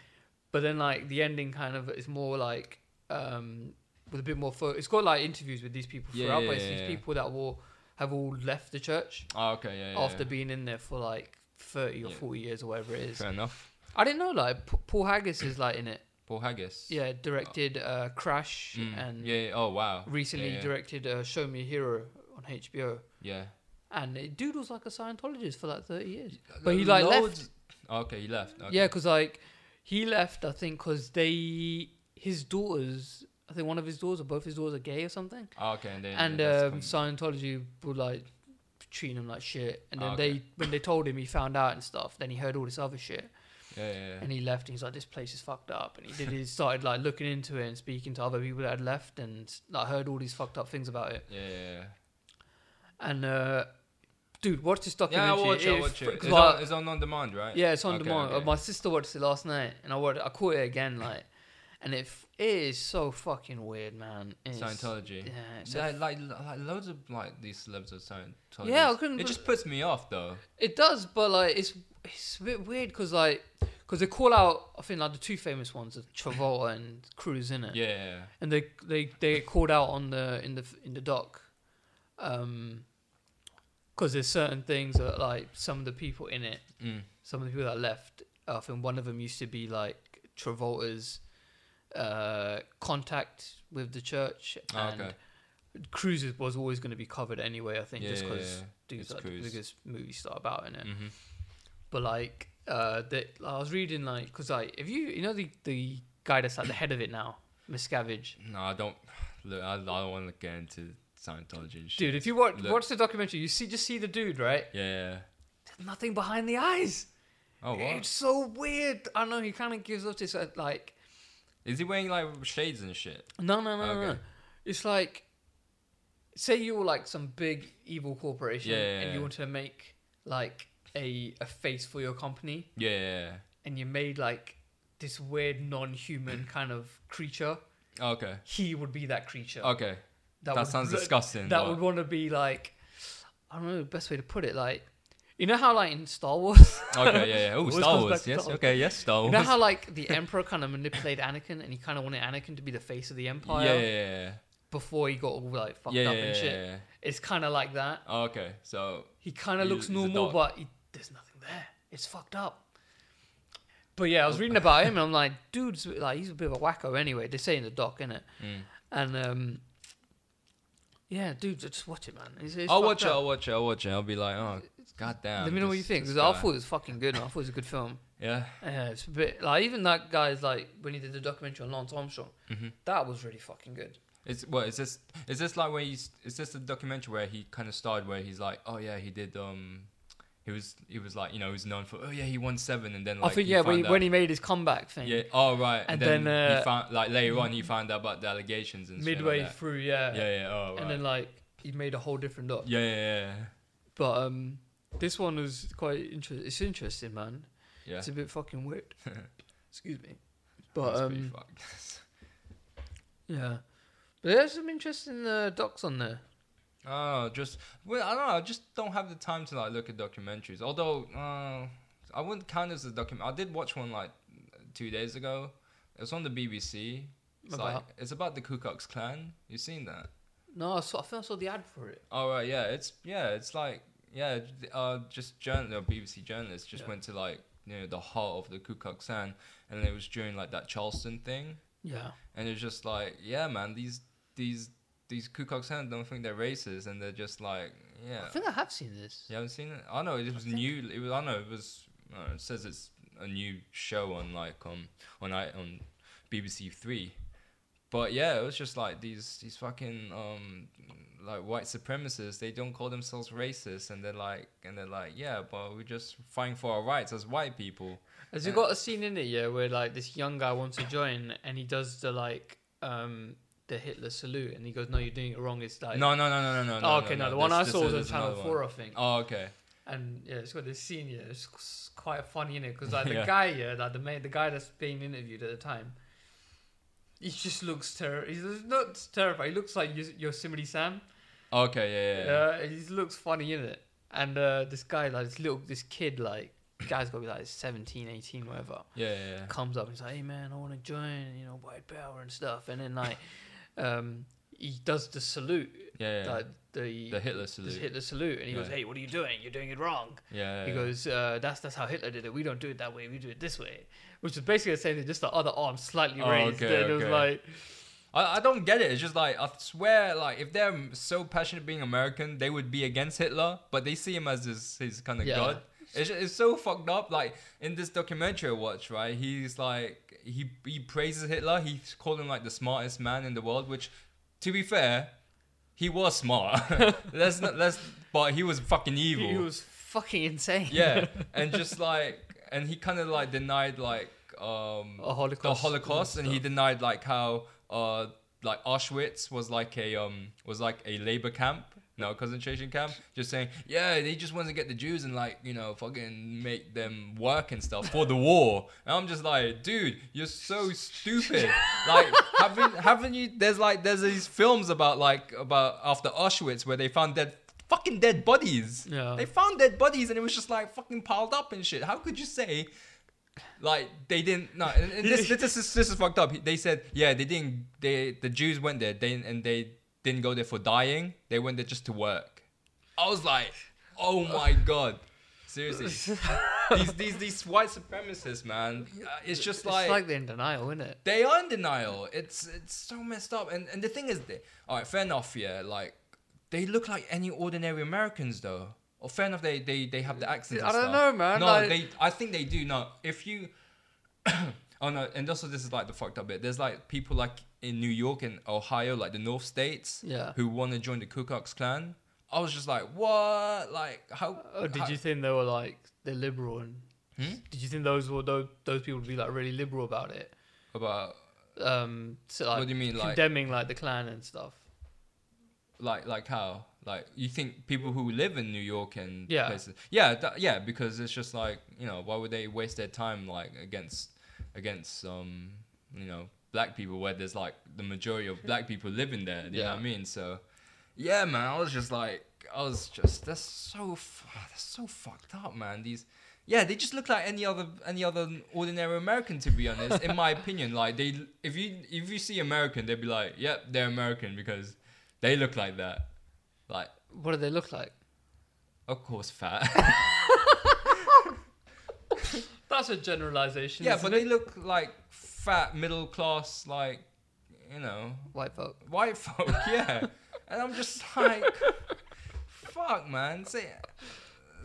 but then like the ending kind of is more like um with a bit more fo- it's got like interviews with these people Yeah, throughout yeah, but it's yeah, these yeah. people that will have all left the church Oh, okay, yeah, yeah. after yeah. being in there for like 30 or Yeah. 40 years or whatever it is Fair enough. I didn't know like P- Paul Haggis is like in it Paul Haggis. yeah directed uh Crash Mm. and yeah, yeah. Oh wow. recently yeah, yeah. directed uh, Show Me a Hero on HBO Yeah. And it, dude was like a Scientologist for like 30 years But he, like, left. Loads- Okay, he left. Okay. Yeah, because like he left, I think, because they his daughters, I think one of his daughters or both his daughters are gay or something, Oh, okay, and then and that's um, Scientology would like treating him like shit, and then Oh, okay. they when they told him he found out and stuff, then he heard all this other shit, yeah, yeah, yeah. and he left, and he's like, this place is fucked up, and he did he started like looking into it and speaking to other people that had left, and like heard all these fucked up things about it, yeah, yeah, yeah. and uh, dude, watch this Yeah, documentary. I'll watch it. Watch it. It's I- on, it's on on demand, right? Yeah, it's on Okay, demand. Uh, okay. My sister watched it last night, and I watched, I caught it again, like, and it, f- it is so fucking weird, man. It's, Scientology. Yeah, it's like, like, like loads of like these celebs of Scientology. Yeah, I couldn't It just puts me off though. it does, but like, it's it's a bit weird because like, because they call out, I think like the two famous ones, are Travolta and Cruise, in it, Yeah, yeah, yeah. and they they they get called out on the in the in the doc, um, because there's certain things that like some of the people in it Mm. some of the people that left, I think one of them used to be like Travolta's uh, contact with the church, Oh, and okay. Cruise was always going to be covered anyway. I think Yeah, just because yeah. dude's It's like Cruise. the biggest movie star about in it. hmm But like, uh, the, I was reading like because like if you you know the the guy that's at the head of it now, Miscavige. No, I don't. Look, I, I don't want to get into Scientology and shit. Dude, if you watch Look. watch the documentary, you see just see the dude right. Yeah, yeah. There's nothing behind the eyes. Oh, what? It's so weird. I don't know. He kind of gives up this uh, like Is he wearing like shades and shit? No, no, no, no, no. It's like, say you were like some big evil corporation Yeah, yeah, and you want to make like a a face for your company, Yeah, yeah. yeah. and you made like this weird non-human kind of creature. Oh, okay. He would be that creature. Okay. That, would sounds look- disgusting. That but- would want to be like, I don't know the best way to put it. Like, you know how like in Star Wars, Okay, yeah, yeah. Oh, Star Wars. Yes. Star Wars. Okay. Yes, Star you know how like the Emperor kind of manipulated Anakin, and he kind of wanted Anakin to be the face of the Empire yeah, yeah, yeah. before he got all like fucked Yeah, up yeah, and shit. It's kind of like that. Oh, okay. So He kind of looks normal, but he, there's nothing there. It's fucked up. But yeah, I was reading about him, and I'm like, dude's like he's a bit of a wacko anyway. They say in the doc, innit? mm. And um, yeah, dude, just watch it, man. It's, it's I'll watch it. I'll watch it. I'll watch it. I'll be like, oh, It's God damn. Let me know what you think because I guy. thought it was fucking good. man. I thought it was a good film. Yeah. Yeah, it's a bit like even that guy's like when he did the documentary on Lance Armstrong. hmm That was really fucking good. It's what is this? Is this like where he's? Is this the documentary where he kind of started where he's like, oh yeah, he did. Um, he was he was like you know he was known for oh yeah he won seven and then like I think yeah when he, when he made his comeback thing. yeah oh right And and, then, then, uh, he found like later on he found out about the allegations and midway like through, yeah. yeah yeah oh right. And then like he made a whole different doc. yeah yeah yeah But um, this one was quite interesting. It's interesting, man. yeah. It's a bit fucking weird. Excuse me. But um, yeah. But there's some interesting uh, docs on there. Oh, just well, I don't know. I just don't have the time to like look at documentaries. Although uh, I wouldn't count as a document. I did watch one like two days ago. It was on the BBC. It's like About? it's about the Ku Klux Klan. You seen that? No, I, saw, I think I saw the ad for it. Oh right, yeah. It's yeah. It's like yeah. Uh, just journal BBC journalists just Yeah. went to like you know the heart of the Ku Klux Klan, and it was during like that Charleston thing, Yeah. and it's just like yeah, man. These these these Ku Klux Klan don't think they're racist, and they're just like yeah. I think I have seen this. You haven't seen it? I know it was new. It was. I know it was. Uh, it says it's a new show on like um on I on BBC Three, but yeah, it was just like these these fucking um like white supremacists. They don't call themselves racist, and they're like and they're like yeah, but we're just fighting for our rights as white people. Has it got a scene in it, yeah, where like this young guy wants to join and he does the like um the Hitler salute and he goes, No, you're doing it wrong. It's like No, no, no, no, no, no. Oh, okay, no, the one I saw was on Channel Four. I think. Oh, okay. And yeah, it's got this scene. Yeah, it's quite funny in it because like the Yeah. guy, yeah, like the main, the guy that's being interviewed at the time, he just looks ter. He's not terrified. He looks like Yos- Yosemite Sam. Okay, yeah, yeah. Yeah, he looks funny in it. And uh, this guy, like this little, this kid, like guy's got to be like 17, 18, whatever. Yeah, yeah, yeah. Comes up and he's like, "Hey man, I want to join, you know, white power and stuff." And then like, um, he does the salute, Yeah, yeah. like the the Hitler the salute. Hitler salute, and he goes, "Hey, what are you doing? You're doing it wrong." yeah, He yeah. goes, uh, "That's that's how Hitler did it. We don't do it that way. We do it this way," which is basically the same thing, just the other arm slightly Oh, raised. okay, and it was like, I, I don't get it. It's just like I swear, like if they're so passionate being American, they would be against Hitler, but they see him as his his kind of Yeah. god. It's, ju- it's so fucked up. Like in this documentary I watched, right? He's like he he praises Hitler. He's called him like the smartest man in the world. Which, to be fair, he was smart. let's not let's. But he was fucking evil. he was fucking insane. yeah, and just like and he kind of like denied like um a Holocaust. the Holocaust, and he denied like how uh like Auschwitz was like a um was like a labor camp, no concentration camp. Just saying, yeah, they just want to get the Jews and like you know fucking make them work and stuff for the war. And I'm just like, dude, you're so stupid. like haven't haven't you? There's like there's these films about like about after Auschwitz where they found dead fucking dead bodies. Yeah. They found dead bodies and it was just like fucking piled up and shit. How could you say like they didn't no and, and this, this is this is fucked up. They said yeah they didn't they the Jews went there they and they didn't go there for dying. They went there just to work. I was like, oh my god, seriously. these these these white supremacists, man. Uh, It's just It's like, like they're in denial, isn't it? they are in denial. It's it's so messed up. And and the thing is, they, all right, fair enough. Yeah, like they look like any ordinary Americans, though. Or fair enough, they they they have the accents. I and don't stuff. know, man, No, like- they. I think they do. No, if you. oh no, and also this is like the fucked up bit. There's like people like in New York and Ohio, like the North States, Yeah. who want to join the Ku Klux Klan. I was just like, what? Like how? Or did how- you think they were like they're liberal and Hmm? did you think those were those those people would be like really liberal about it? about Um, so like what do you mean, like condemning like the Klan and stuff. like like how like you think people who live in New York and Yeah. places yeah th- yeah because it's just like you know why would they waste their time like against against um you know black people where there's like the majority of black people living there you know Yeah. what I mean so yeah man I was just like I was just that's so f- that's so fucked up man these yeah they just look like any other any other ordinary American to be honest in my opinion like they if you if you see American they'd be like yep they're American because they look like that. Like, What do they look like? of course, fat. That's a generalization. yeah, isn't but it? they look like fat, middle class, like, you know, white folk. white folk. Yeah. and I'm just like, fuck, man. Say,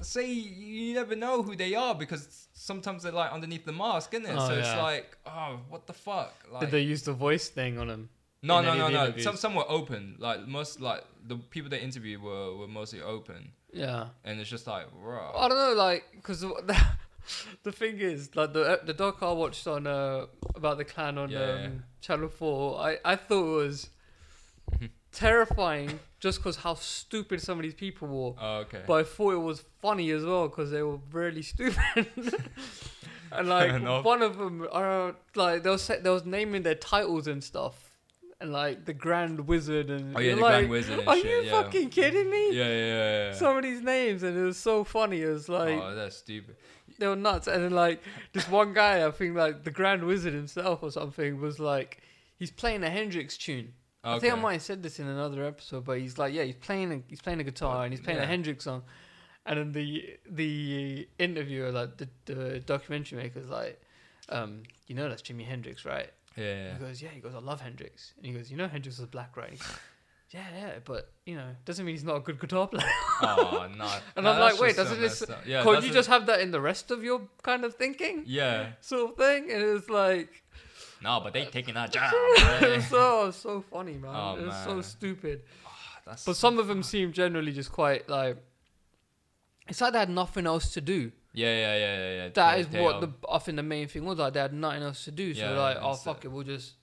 say you never know who they are because sometimes they're like underneath the mask, isn't it? Oh, so it's like, oh, what the fuck? Like, Did they use the voice thing on him? no, no, no, no. Some some were open. Like most, like the people they interviewed were were mostly open, Yeah. and it's just like, raw. I don't know, like, because the, thing is, like, the the doc I watched on uh, about the Klan on Yeah, um. Channel Four, I I thought it was terrifying just because how stupid some of these people were. Oh, okay. But I thought it was funny as well because they were really stupid. and like enough. one of them, uh, like they was sa- they was naming their titles and stuff, and like the Grand Wizard and oh yeah, the like, Grand Wizard and Are shit. you yeah. fucking kidding me? Yeah, yeah, yeah. yeah. Some of these names, and it was so funny. It was like oh, that's stupid. They were nuts. And then like this one guy, I think like the Grand Wizard himself or something, was like he's playing a Hendrix tune. I think I might have said this in another episode, but he's like, yeah, he's playing a, he's playing a guitar and he's playing a Hendrix song, and then the the interviewer, like the, the documentary maker's like, um, you know that's Jimi Hendrix, right? Yeah, yeah. He goes, yeah. He goes, I love Hendrix, and he goes, you know Hendrix was black, right? Yeah, yeah, but you know doesn't mean he's not a good guitar player. oh no. And No, I'm like, wait, doesn't this? Yeah, Can't you just have that in the rest of your kind of thinking, Yeah. sort of thing? And it was like. No, but they taking our job. right? so so funny, man. Oh, it was so stupid. Ah, that's But some of them seem generally just quite like. It's like they had nothing else to do. Yeah, yeah, yeah, yeah. yeah. That They- is they what are- the I think the main thing was like they had nothing else to do. So Yeah, like, oh fuck it, we'll just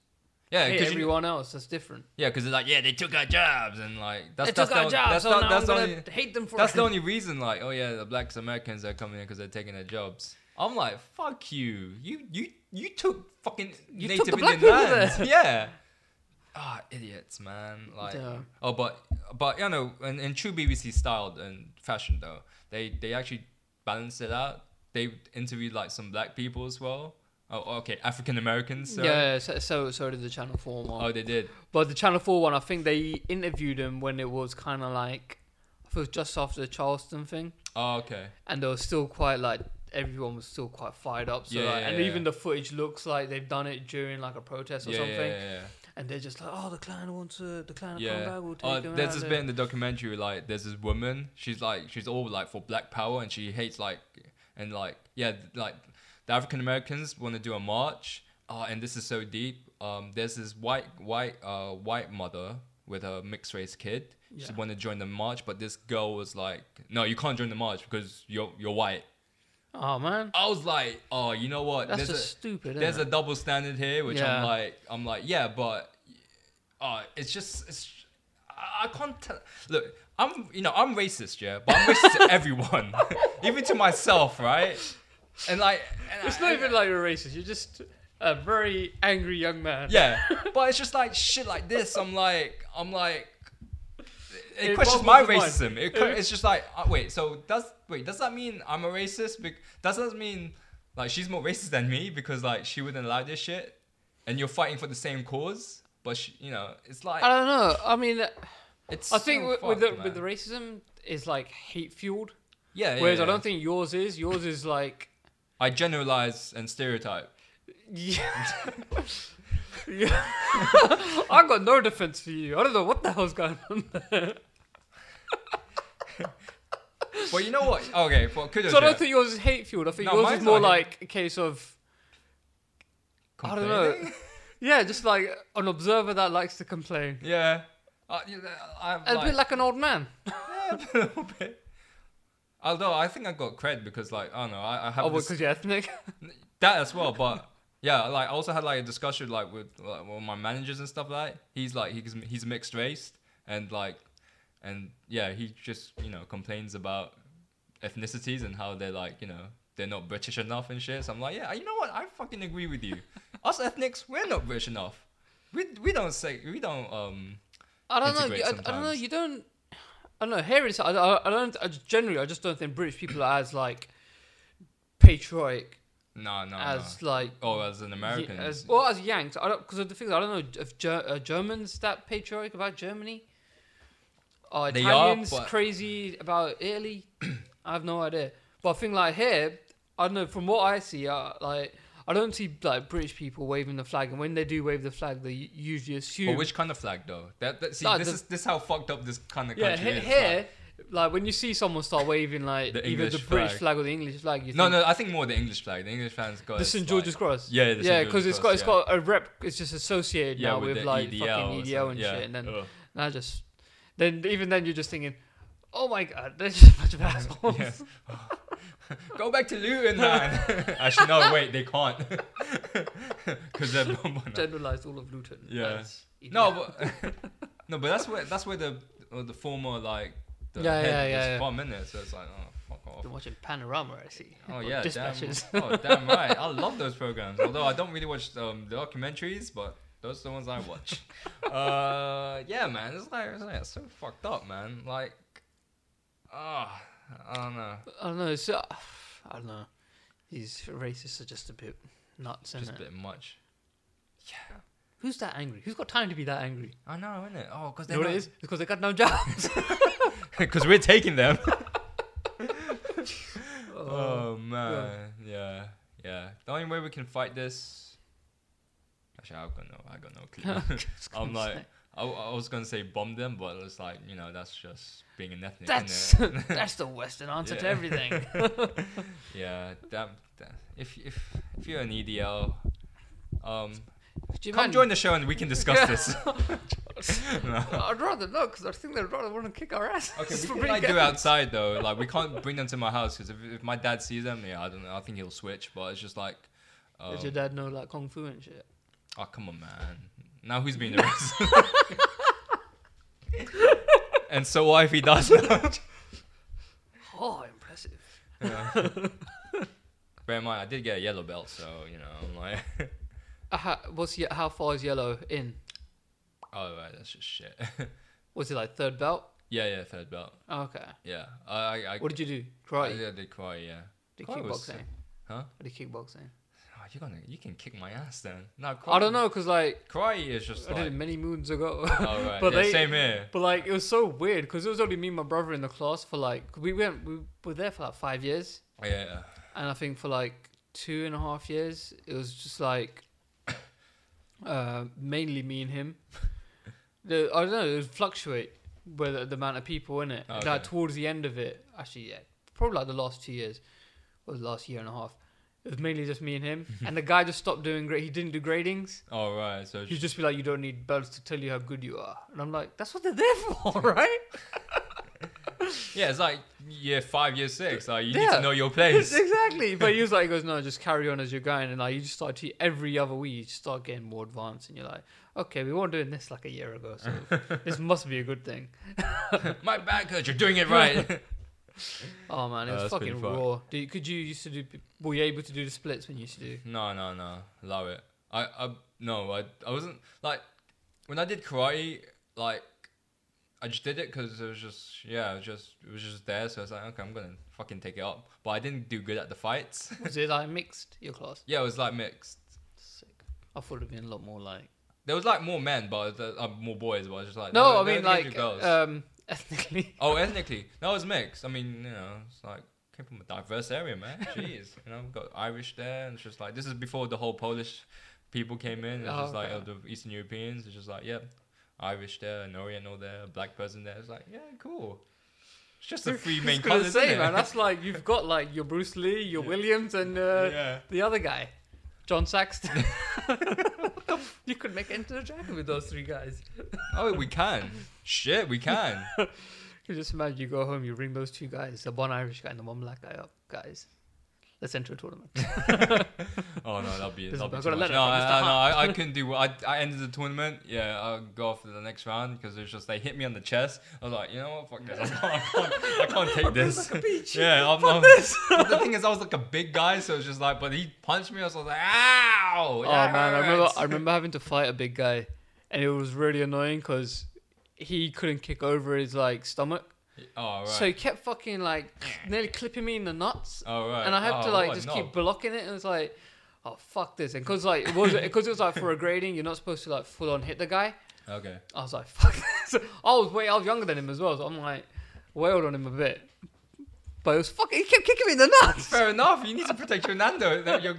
yeah, because everyone else. That's different. yeah, because it's like yeah, they took our jobs and like that's they that's took the, our jobs, That's, so that's the only hate them for that's it. the only reason. Like oh yeah, the black Americans are coming in because they're taking their jobs. I'm like fuck you. You you you took fucking You native took the black Indian lands. there. Yeah. Ah, idiots, man. Like, Yeah. oh, but but you know, in, in true BBC style and fashion though, they they actually balanced it out. They interviewed like some black people as well. Oh, okay, African Americans. sorry. Yeah, so, so so did the Channel Four one. Oh, they did. But the Channel Four one, I think they interviewed him when it was kind of like, I think it was just after the Charleston thing. Oh, okay. and they were still quite like everyone was still quite fired up. So Yeah, like, yeah, and yeah. even the footage looks like they've done it during like a protest or Yeah, something, yeah, yeah, yeah. and they're just like, oh, the Klan wants to, the Klan Yeah. come back, we'll oh, take Oh, them there's out this there." bit in the documentary like there's this woman. She's like she's all like for black power and she hates like and like yeah like the African Americans want to do a march. Uh, and this is so deep. Um, there's this white white uh white mother with a mixed race kid. She Yeah. wanted to join the march, but this girl was like, "No, you can't join the march because you're you're white." Oh man, I was like, "Oh, you know what? that's there's just a, stupid. there's a double standard here, which Yeah. I'm like, I'm like, yeah, but uh, it's just, it's, I I can't tell. Look, I'm, you know, I'm racist, yeah, but I'm racist to everyone, even to myself, right? And like, and It's I- not even like you're racist. You're just a very angry young man. yeah, but it's just like shit like this. I'm like, I'm like. It It questions my racism. It, it's just like, uh, wait, so does wait? Does that mean I'm a racist? Bec- does that mean like she's more racist than me because like she wouldn't allow this shit, and you're fighting for the same cause? But she, you know, it's like I don't know. I mean, it's. I think so with, with the fucked, with the racism is like hate fueled, yeah, yeah, whereas I don't think yours is. Yours is like I generalize and stereotype. Yeah. yeah. I got no defense for you. I don't know what the hell's going on there. Well, you know what? Okay, well, kudos. So I don't think yours is hate fueled. I think No, yours mine's is more not hate- like a case of I don't know. Yeah, just like an observer that likes to complain. Yeah. I'm A bit like an old man. Yeah, a little bit. Although I think I got cred because like I don't know I, I have Oh, because you're ethnic. that as well, but yeah, like I also had like a discussion like with like, one of my managers and stuff like. He's like he's he's mixed race and like and yeah he just you know complains about ethnicities and how they're like you know they're not British enough and shit. So I'm like yeah you know what I fucking agree with you. Us ethnics we're not British enough. We we don't say we don't um I don't know. I, I don't know. You don't. I don't know. Here it's. I, I, I don't. I just, generally, I just don't think British people are as like patriotic no no as no. like Oh, as an American. Yeah, as, well, as Yanks, I don't because the thing is, I don't know if Ger- uh, Germans that patriotic about Germany. Or They are, Italians but- crazy about Italy. I have no idea. But I think like here, I don't know. From what I see, uh, like I don't see like British people waving the flag, and when they do wave the flag, they usually assume. But which kind of flag though? That, that see, No, this the- is this is how fucked up this kind of yeah, country he- is. here like- like when you see someone start waving like The either the British flag. flag or the English flag, you No, no, I think more the English flag. The English fans got the St like- George's Cross. Yeah, yeah, because it's got Cross, it's yeah. got a rep. It's just associated yeah now with, the like EDL fucking EDL and yeah. shit, and then Ugh. I just then even then you're just thinking, oh my god, there's just a bunch of assholes. Yeah. Go back to Luton, man. Actually, no, wait, they can't. Because they're Generalized all of Luton. Yeah. no, but no, but that's where that's where the uh, the former like the Yeah, head yeah, is yeah, yeah. from, innit? So it's like, oh, fuck off. Been watching Panorama, I see. Oh Or yeah, damn, dispatches. oh damn right. I love those programs. Although I don't really watch um, the documentaries, but those are the ones I watch. uh, yeah, man, it's like, it's like it's so fucked up, man. Like, ah, I don't know, I don't know. Uh, I don't know. These racists are just a bit nuts, just isn't a it? bit much. Yeah, Who's that angry? Who's got time to be that angry? I know, isn't it? Oh, because You know what it is? It's because they got no jobs. Because we're taking them. Oh, Oh man, yeah, yeah. The only way we can fight this. Actually, I've got no, I got no clue. I'm like. I, I was gonna say bomb them, but it's like you know that's just being an ethnic. that's that's the Western answer to everything. yeah. That, that if if if you're an EDL, um, Do you come mind- join the show and we can discuss Yeah. this. No. I'd rather not because I think they'd rather want to kick our ass. Okay, we can being like do outside though. Like we can't bring them to my house because if, if my dad sees them, yeah, I don't know. I think he'll switch. But it's just like, um, Does your dad know like kung fu and shit? oh come on, man. Now who's being arrested? and so what if he does know? Oh, impressive. Yeah. Bear in mind, I did get a yellow belt, so you know, I'm like, Uh, how, what's ye- how far is yellow in? oh right, that's just shit. Was it like third belt? yeah, yeah, third belt. Oh, okay. Yeah, I, I, I, What did you do? I Karate? did, I did karate. Yeah. Did karate was kickboxing? sick. Huh? Or did kickboxing? Oh, you're gonna, you can kick my ass then. No, I don't know because like Karate is just I did it many moons ago. oh right, but yeah, they- same here. But like it was so weird because it was only me and my brother in the class for like we went we were there for like five years Yeah, yeah. and I think for like two and a half years it was just like uh, mainly me and him. The, I don't know it would fluctuate with the amount of people in it. Okay. Like towards the end of it, actually yeah, probably like the last two years or the last year and a half. It was mainly just me and him, and the guy just stopped doing great. He didn't do gradings. Oh right, so He'd just be like, "You don't need belts to tell you how good you are," and I'm like, "That's what they're there for, right?" yeah, it's like year five, year six. Like you need to know your place. exactly. But he was like, he goes, no, just carry on as you're going. And like, you just start to, every other week, you just start getting more advanced. And you're like, okay, we weren't doing this like a year ago. So this must be a good thing. My back hurts. You're doing it right. Oh, man, it Oh, was that's pretty fucking fun. raw. Do you, could you used to do, were you able to do the splits when you used to do? no, no, no. Love it. I, I, no, I, I wasn't like when I did karate. Like I just did it because it was just, yeah, it was just, it was just there. So I was like, okay, I'm gonna fucking take it up. But I didn't do good at the fights. Was it like mixed, your class? yeah, it was like mixed. Sick. I thought it'd been a lot more like. There was like more men, but uh, uh, more boys. But I was just like, No, I mean, like, girls. um, ethnically. Oh, ethnically, no, it was mixed. I mean, you know, it's like came from a diverse area, man. Jeez, you know, got Irish there, and it's just like this is before the whole Polish people came in. It's Oh, just like okay. oh, the Eastern Europeans. It's just like yeah, Irish there, an Oriental there, a black person there. It's like yeah, cool. It's just the three main I was gonna colors, say, isn't it? man, that's like, you've got like your Bruce Lee, your Yeah. Williams, and uh, yeah. the other guy, John Saxton. you could make Enter the Dragon with those three guys. Oh, we can. Shit, we can. You just imagine you go home, you ring those two guys, the one Irish guy and the one black guy up, guys. Let's enter a tournament. Oh no, that'll be that'll be too much. No, I. I, no, I, I couldn't do. I I ended the tournament. Yeah, I'll go off to the next round because it's just they hit me on the chest. I was like, you know what, fuck this. I can't, I can't, I can't take this. like. Yeah, I'm, this. the thing is, I was like a big guy, so it's just like, but he punched me. I was like, ow! Oh man, I remember. I remember having to fight a big guy, and it was really annoying because he couldn't kick over his like stomach, Oh right. so he kept fucking like nearly clipping me in the nuts. oh right. and I had oh, to like just knob. keep blocking it, and it's like, oh fuck this, and because like it was because it was like for a grading, you're not supposed to like full on hit the guy. Okay. I was like, fuck this. I was way, I was younger than him as well, so I'm like, wailed on him a bit. But it was fucking, he kept kicking me in the nuts. Fair enough. You need to protect your Nando. that Your,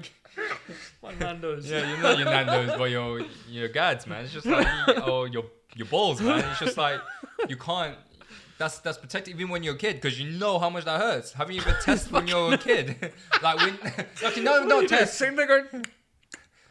My Nando's. yeah, you're not your Nando's, but your your gads, man. It's just like oh your your balls, man. It's just like you can't. That's that's protected even when you're a kid because you know how much that hurts. Haven't you been tested when you're a kid? like when, okay, no, no test. Same thing. going,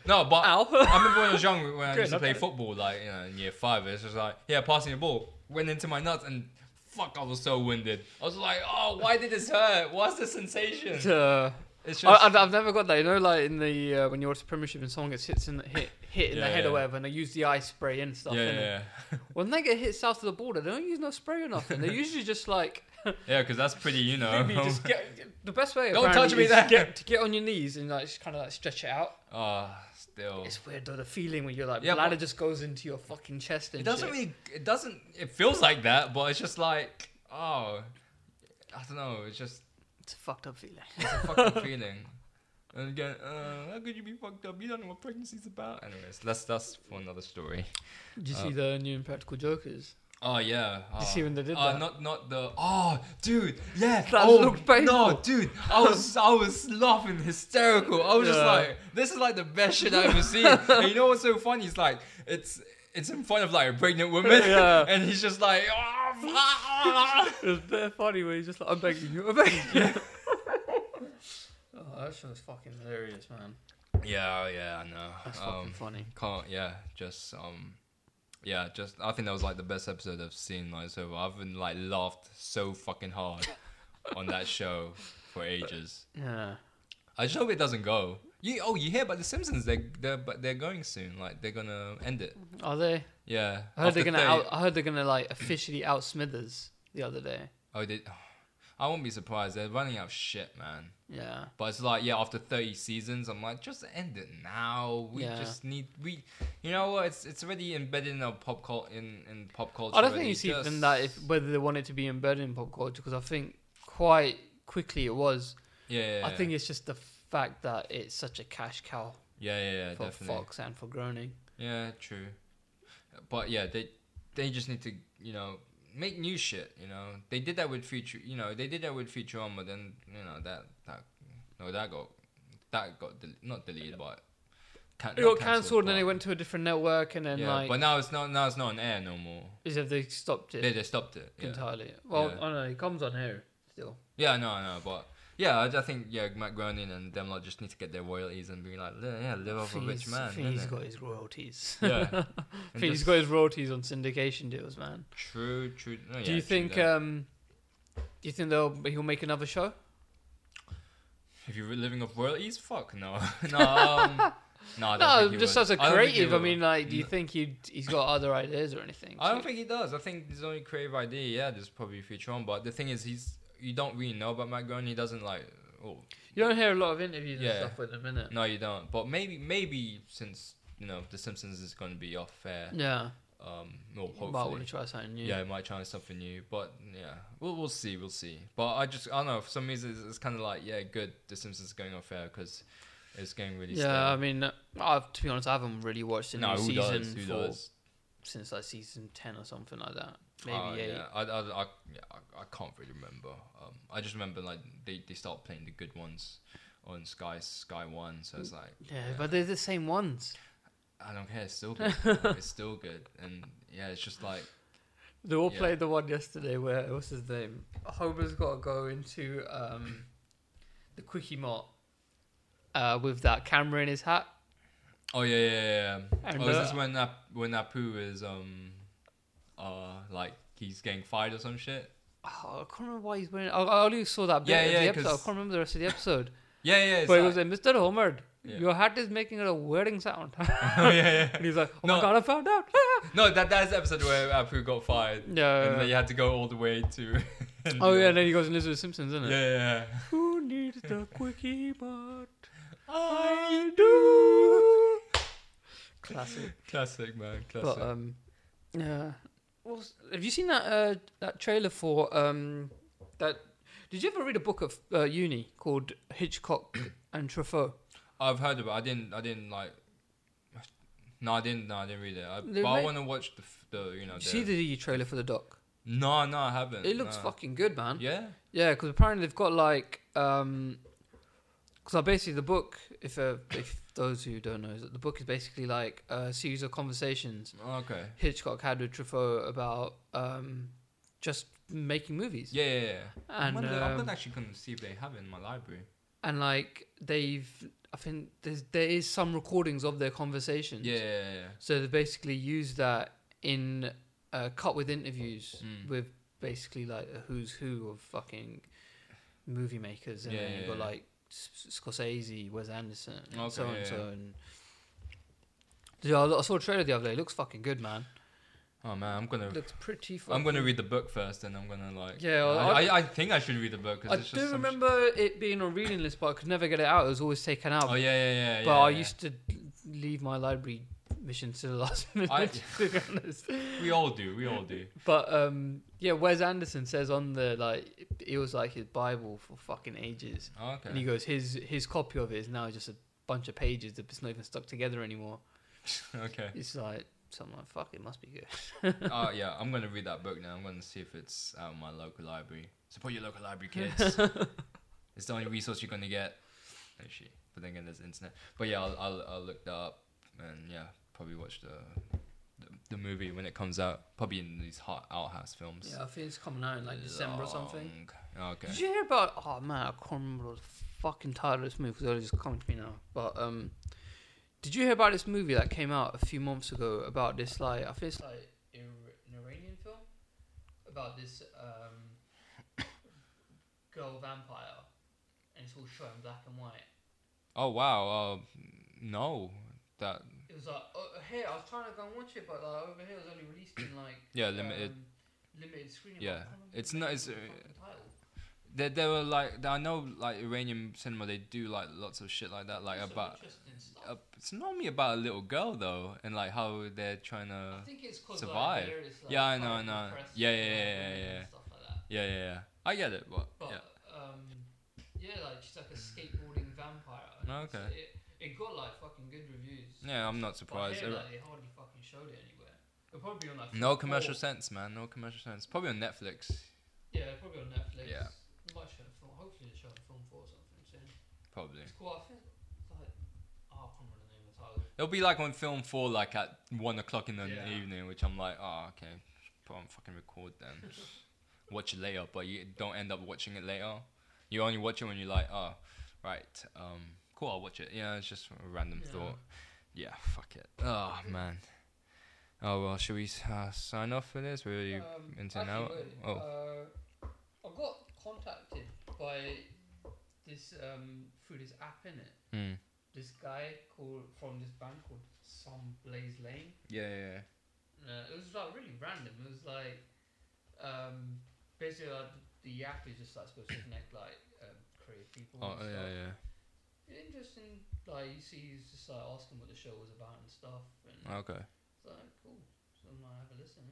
No, but Ow. I remember when I was young, when I used to play football, like you know, in year five, it's just like, yeah, passing the ball went into my nuts, and fuck, I was so winded. I was like, oh, why did this hurt? What's the sensation? Uh, It's I, just, I've, never got that. You know, like in the uh, when you watch the Premiership and someone gets hit in the, hit hit in Yeah, the head yeah. or whatever, and they use the eye spray and stuff. yeah, innit? yeah, When they get hit south of the border, they don't use no spray or nothing. They're usually just like yeah, because that's pretty, you know. maybe just get the best way. Don't touch me is there. Get, to get on your knees and like just kind of like stretch it out. oh, still, It's weird though. The feeling when you're like Yeah, bladder but- just goes into your fucking chest and it doesn't shit. really, it doesn't, it feels like that, but it's just like, oh, I don't know, it's just It's a fucked up feeling. it's a fucking feeling. And again, uh, how could you be fucked up? You don't know what pregnancy's about. Anyways, that's that's for another story. Did you Uh, see the new Impractical Jokers? Oh yeah. Did you see when they did uh, that? Not not the. Oh, dude. Yeah. That oh looked painful. no, dude. I was I was laughing hysterical. I was just like, this is like the best shit I've ever seen. and you know what's so funny? It's like it's. It's in front of like a pregnant woman, Yeah. and he's just like, oh, It was very funny where he's just like, I'm begging you, I'm begging you. oh, that show was fucking hilarious, man. yeah, yeah, I know. That's fucking Um, funny. can't yeah just um yeah just i think that was like the best episode i've seen like so i've been like laughed so fucking hard on that show for ages Yeah. i just hope it doesn't go you oh you hear about the simpsons they they're but they're going soon like they're gonna end it mm-hmm. Are they? yeah I heard they're gonna out, I heard they're gonna like officially out Smithers the other day. oh they i won't be surprised they're running out of shit man Yeah. But it's like, yeah, after 30 seasons, I'm like, just end it now. We Yeah. just need we, you know what? It's it's already embedded in our pop cult in in pop culture. I don't think it's even Just- that if whether they want it to be embedded in pop culture because I think quite quickly it was. Yeah, yeah, yeah. I think it's just the fact that it's such a cash cow Yeah, yeah, yeah, for definitely. Fox and for Groening. Yeah, true. But yeah, they they just need to you know make new shit. You know, they did that with future. You know, they did that with Futurama. Then you know that that no that got that got del- not deleted, but can, It got cancelled and then it went to a different network and then yeah, like but now it's not now it's not on air no more. is if they stopped it They they stopped it. Yeah. entirely. Well, Yeah. I don't know. It comes on here still. Yeah, no, no, but yeah, I, I think yeah, Matt Groening and them lot just need to get their royalties and be like, yeah, live off a rich man. I he's innit?" got his royalties. yeah, I he's got his royalties on syndication deals, man. true, true. no, do you think? that. um Do you think they'll he'll make another show? if you're living off royalties, fuck no, no, um, no, I No, just as a I don't think he creative. I will. mean, like, do you No. think he he's got other ideas or anything? I don't think he does. I think his only creative idea, yeah, there's probably future on. But the thing is, he's you don't really know about Matt Groening. He doesn't like. Oh, you don't hear a lot of interviews Yeah. and stuff with him, innit? no, you don't. But maybe, maybe since you know The Simpsons is going to be off air, Yeah, um, well, might want to try something new. Yeah, I might try something new, but yeah, we'll we'll see, we'll see. But I just I don't know. For some reason, it's, it's kind of like yeah, good. The Simpsons is going off air because it's getting really. Yeah, I mean, I've, to be honest, I haven't really watched a new no, who season for since like season ten or something like that. Maybe Oh, eight. yeah, I, I, I, yeah, I, I can't really remember. Um, I just remember like they they start playing the good ones on Sky Sky One, so it's like Yeah, but they're the same ones. I don't care. It's still good. it's still good, and yeah, it's just like They all Yeah. played the one yesterday where what's his name? Homer's got to go into um, the quickie mart uh, with that camera in his hat. oh yeah yeah yeah. yeah. And, oh, is uh, this when that when Apu is um uh like he's getting fired or some shit? Oh, I can't remember why he's wearing. I, I only saw that bit Yeah, of yeah, the episode. I can't remember the rest of the episode. Yeah yeah. But it was like, Mr. Homer, Yeah. your hat is making a whirring sound. oh yeah yeah. and he's like, Oh No. my god, I found out. No, that that's the episode where Apu got fired. Yeah. And then you had to go all the way to. oh yeah, and then he goes and lives with the Simpsons, isn't it? yeah, yeah. Who needs the quickie mart? I do. Classic. Classic man, classic. But um, yeah. What's- have you seen that uh, that trailer for um that? Did you ever read a book of uh, uni called Hitchcock and Truffaut? I've heard of it. I didn't. I didn't like. No, I didn't. No, I didn't read it. I, but I want to watch the f- the you know. Did The, see the trailer for the doc? no, no, I haven't. It looks no. fucking good, man. Yeah. Yeah, because apparently they've got like um, because basically the book, if uh, if those who don't know, is that the book is basically like a series of conversations Okay. Hitchcock had with Truffaut about um, just making movies. Yeah, yeah, yeah. I'm, And I'm um, actually gonna see if they have it in my library. and like they've, I think there's there is some recordings of their conversations. Yeah, yeah, yeah. So they basically use that in uh, cut with interviews Mm. with basically like a who's who of fucking movie makers, and Yeah, then you've got yeah. like S- Scorsese, Wes Anderson, and Okay, so on yeah, and so. yeah. And yeah, I saw a trailer the other day. It looks fucking good, man. Oh man, I'm gonna. It looks pretty. Fucking I'm gonna read the book first, and I'm gonna like. Yeah, well, I, I- I, think I should read the book. 'cause I it's just do some sh- remember it being on reading list, but I could never get it out. It was always taken out. Oh yeah, yeah, yeah. but yeah, I yeah. used to leave my library mission to the last minute. I- to be honest. We all do. We all do. But um, yeah, Wes Anderson says on the like it was like his Bible for fucking ages, Oh, and he goes his his copy of it is now just a bunch of pages that it's not even stuck together anymore. okay. It's like something like fuck, it must be good. Oh yeah, I'm gonna read that book now. I'm gonna see if it's out in my local library. Support your local library, kids. it's the only resource you're gonna get. Oh shit. But then again, there's internet. But yeah, I'll, I'll I'll look that up and yeah, probably watch the the, the movie when it comes out. Probably in these hot outhouse films. yeah, I think it's coming out in like December or something. Okay. Did you hear about? Oh man, I can't remember the fucking title of this movie because it's just coming to me now. But um, did you hear about this movie that came out a few months ago about this like I think it's like an Iranian film about this um girl vampire, and it's all shot in black and white. Oh wow. Uh, no. That It was like uh, here I was trying to go and watch it, but like over here it was only released in like Yeah, limited- um, limited screening. Yeah, but I can't remember it's not- it's, uh, there there were like I know like Iranian cinema they do like lots of shit like that like Some about. stuff. Uh, it's normally about a little girl though, and like how they're trying to. I think it's called survive. Like, like, Yeah, I know, I know. Yeah, yeah, yeah, yeah, yeah. Like. Yeah, yeah, yeah. I get it, but, But yeah. um, yeah, like she's like a skateboarding vampire. okay. It, it got like fucking good reviews. Yeah, I'm not But surprised. here, like, they hardly fucking showed it anywhere. It'll probably be on like. no commercial 4. sense, man. No commercial sense. Probably on Netflix. Yeah, probably on Netflix. Yeah. Might show film. Hopefully, they show film four or something soon. Probably. It's cool. I think like oh, I can't remember the name of the title. It'll be like on film four, like at one o'clock in the Yeah. evening, which I'm like, oh, okay, put on fucking record then. watch it later, but you don't end up watching it later. You only watch it when you're like, oh, right, um, cool, I'll watch it. Yeah, it's just a random Yeah. thought. Yeah, fuck it. Oh man. Oh well, should we uh, sign off for this? We're you Um, into actually, now? wait, Oh. Uh, I got contacted by this um through this app in it. Hmm. This guy called from this band called Some Blaze Lane. Yeah, yeah, yeah. Uh, it was like really random. It was like um basically like, the app is just like supposed to connect like um, creative people. Oh, and yeah, Interesting. Like you see, he's just like asking what the show was about and stuff, and Okay, it's like cool. So I might have a listen.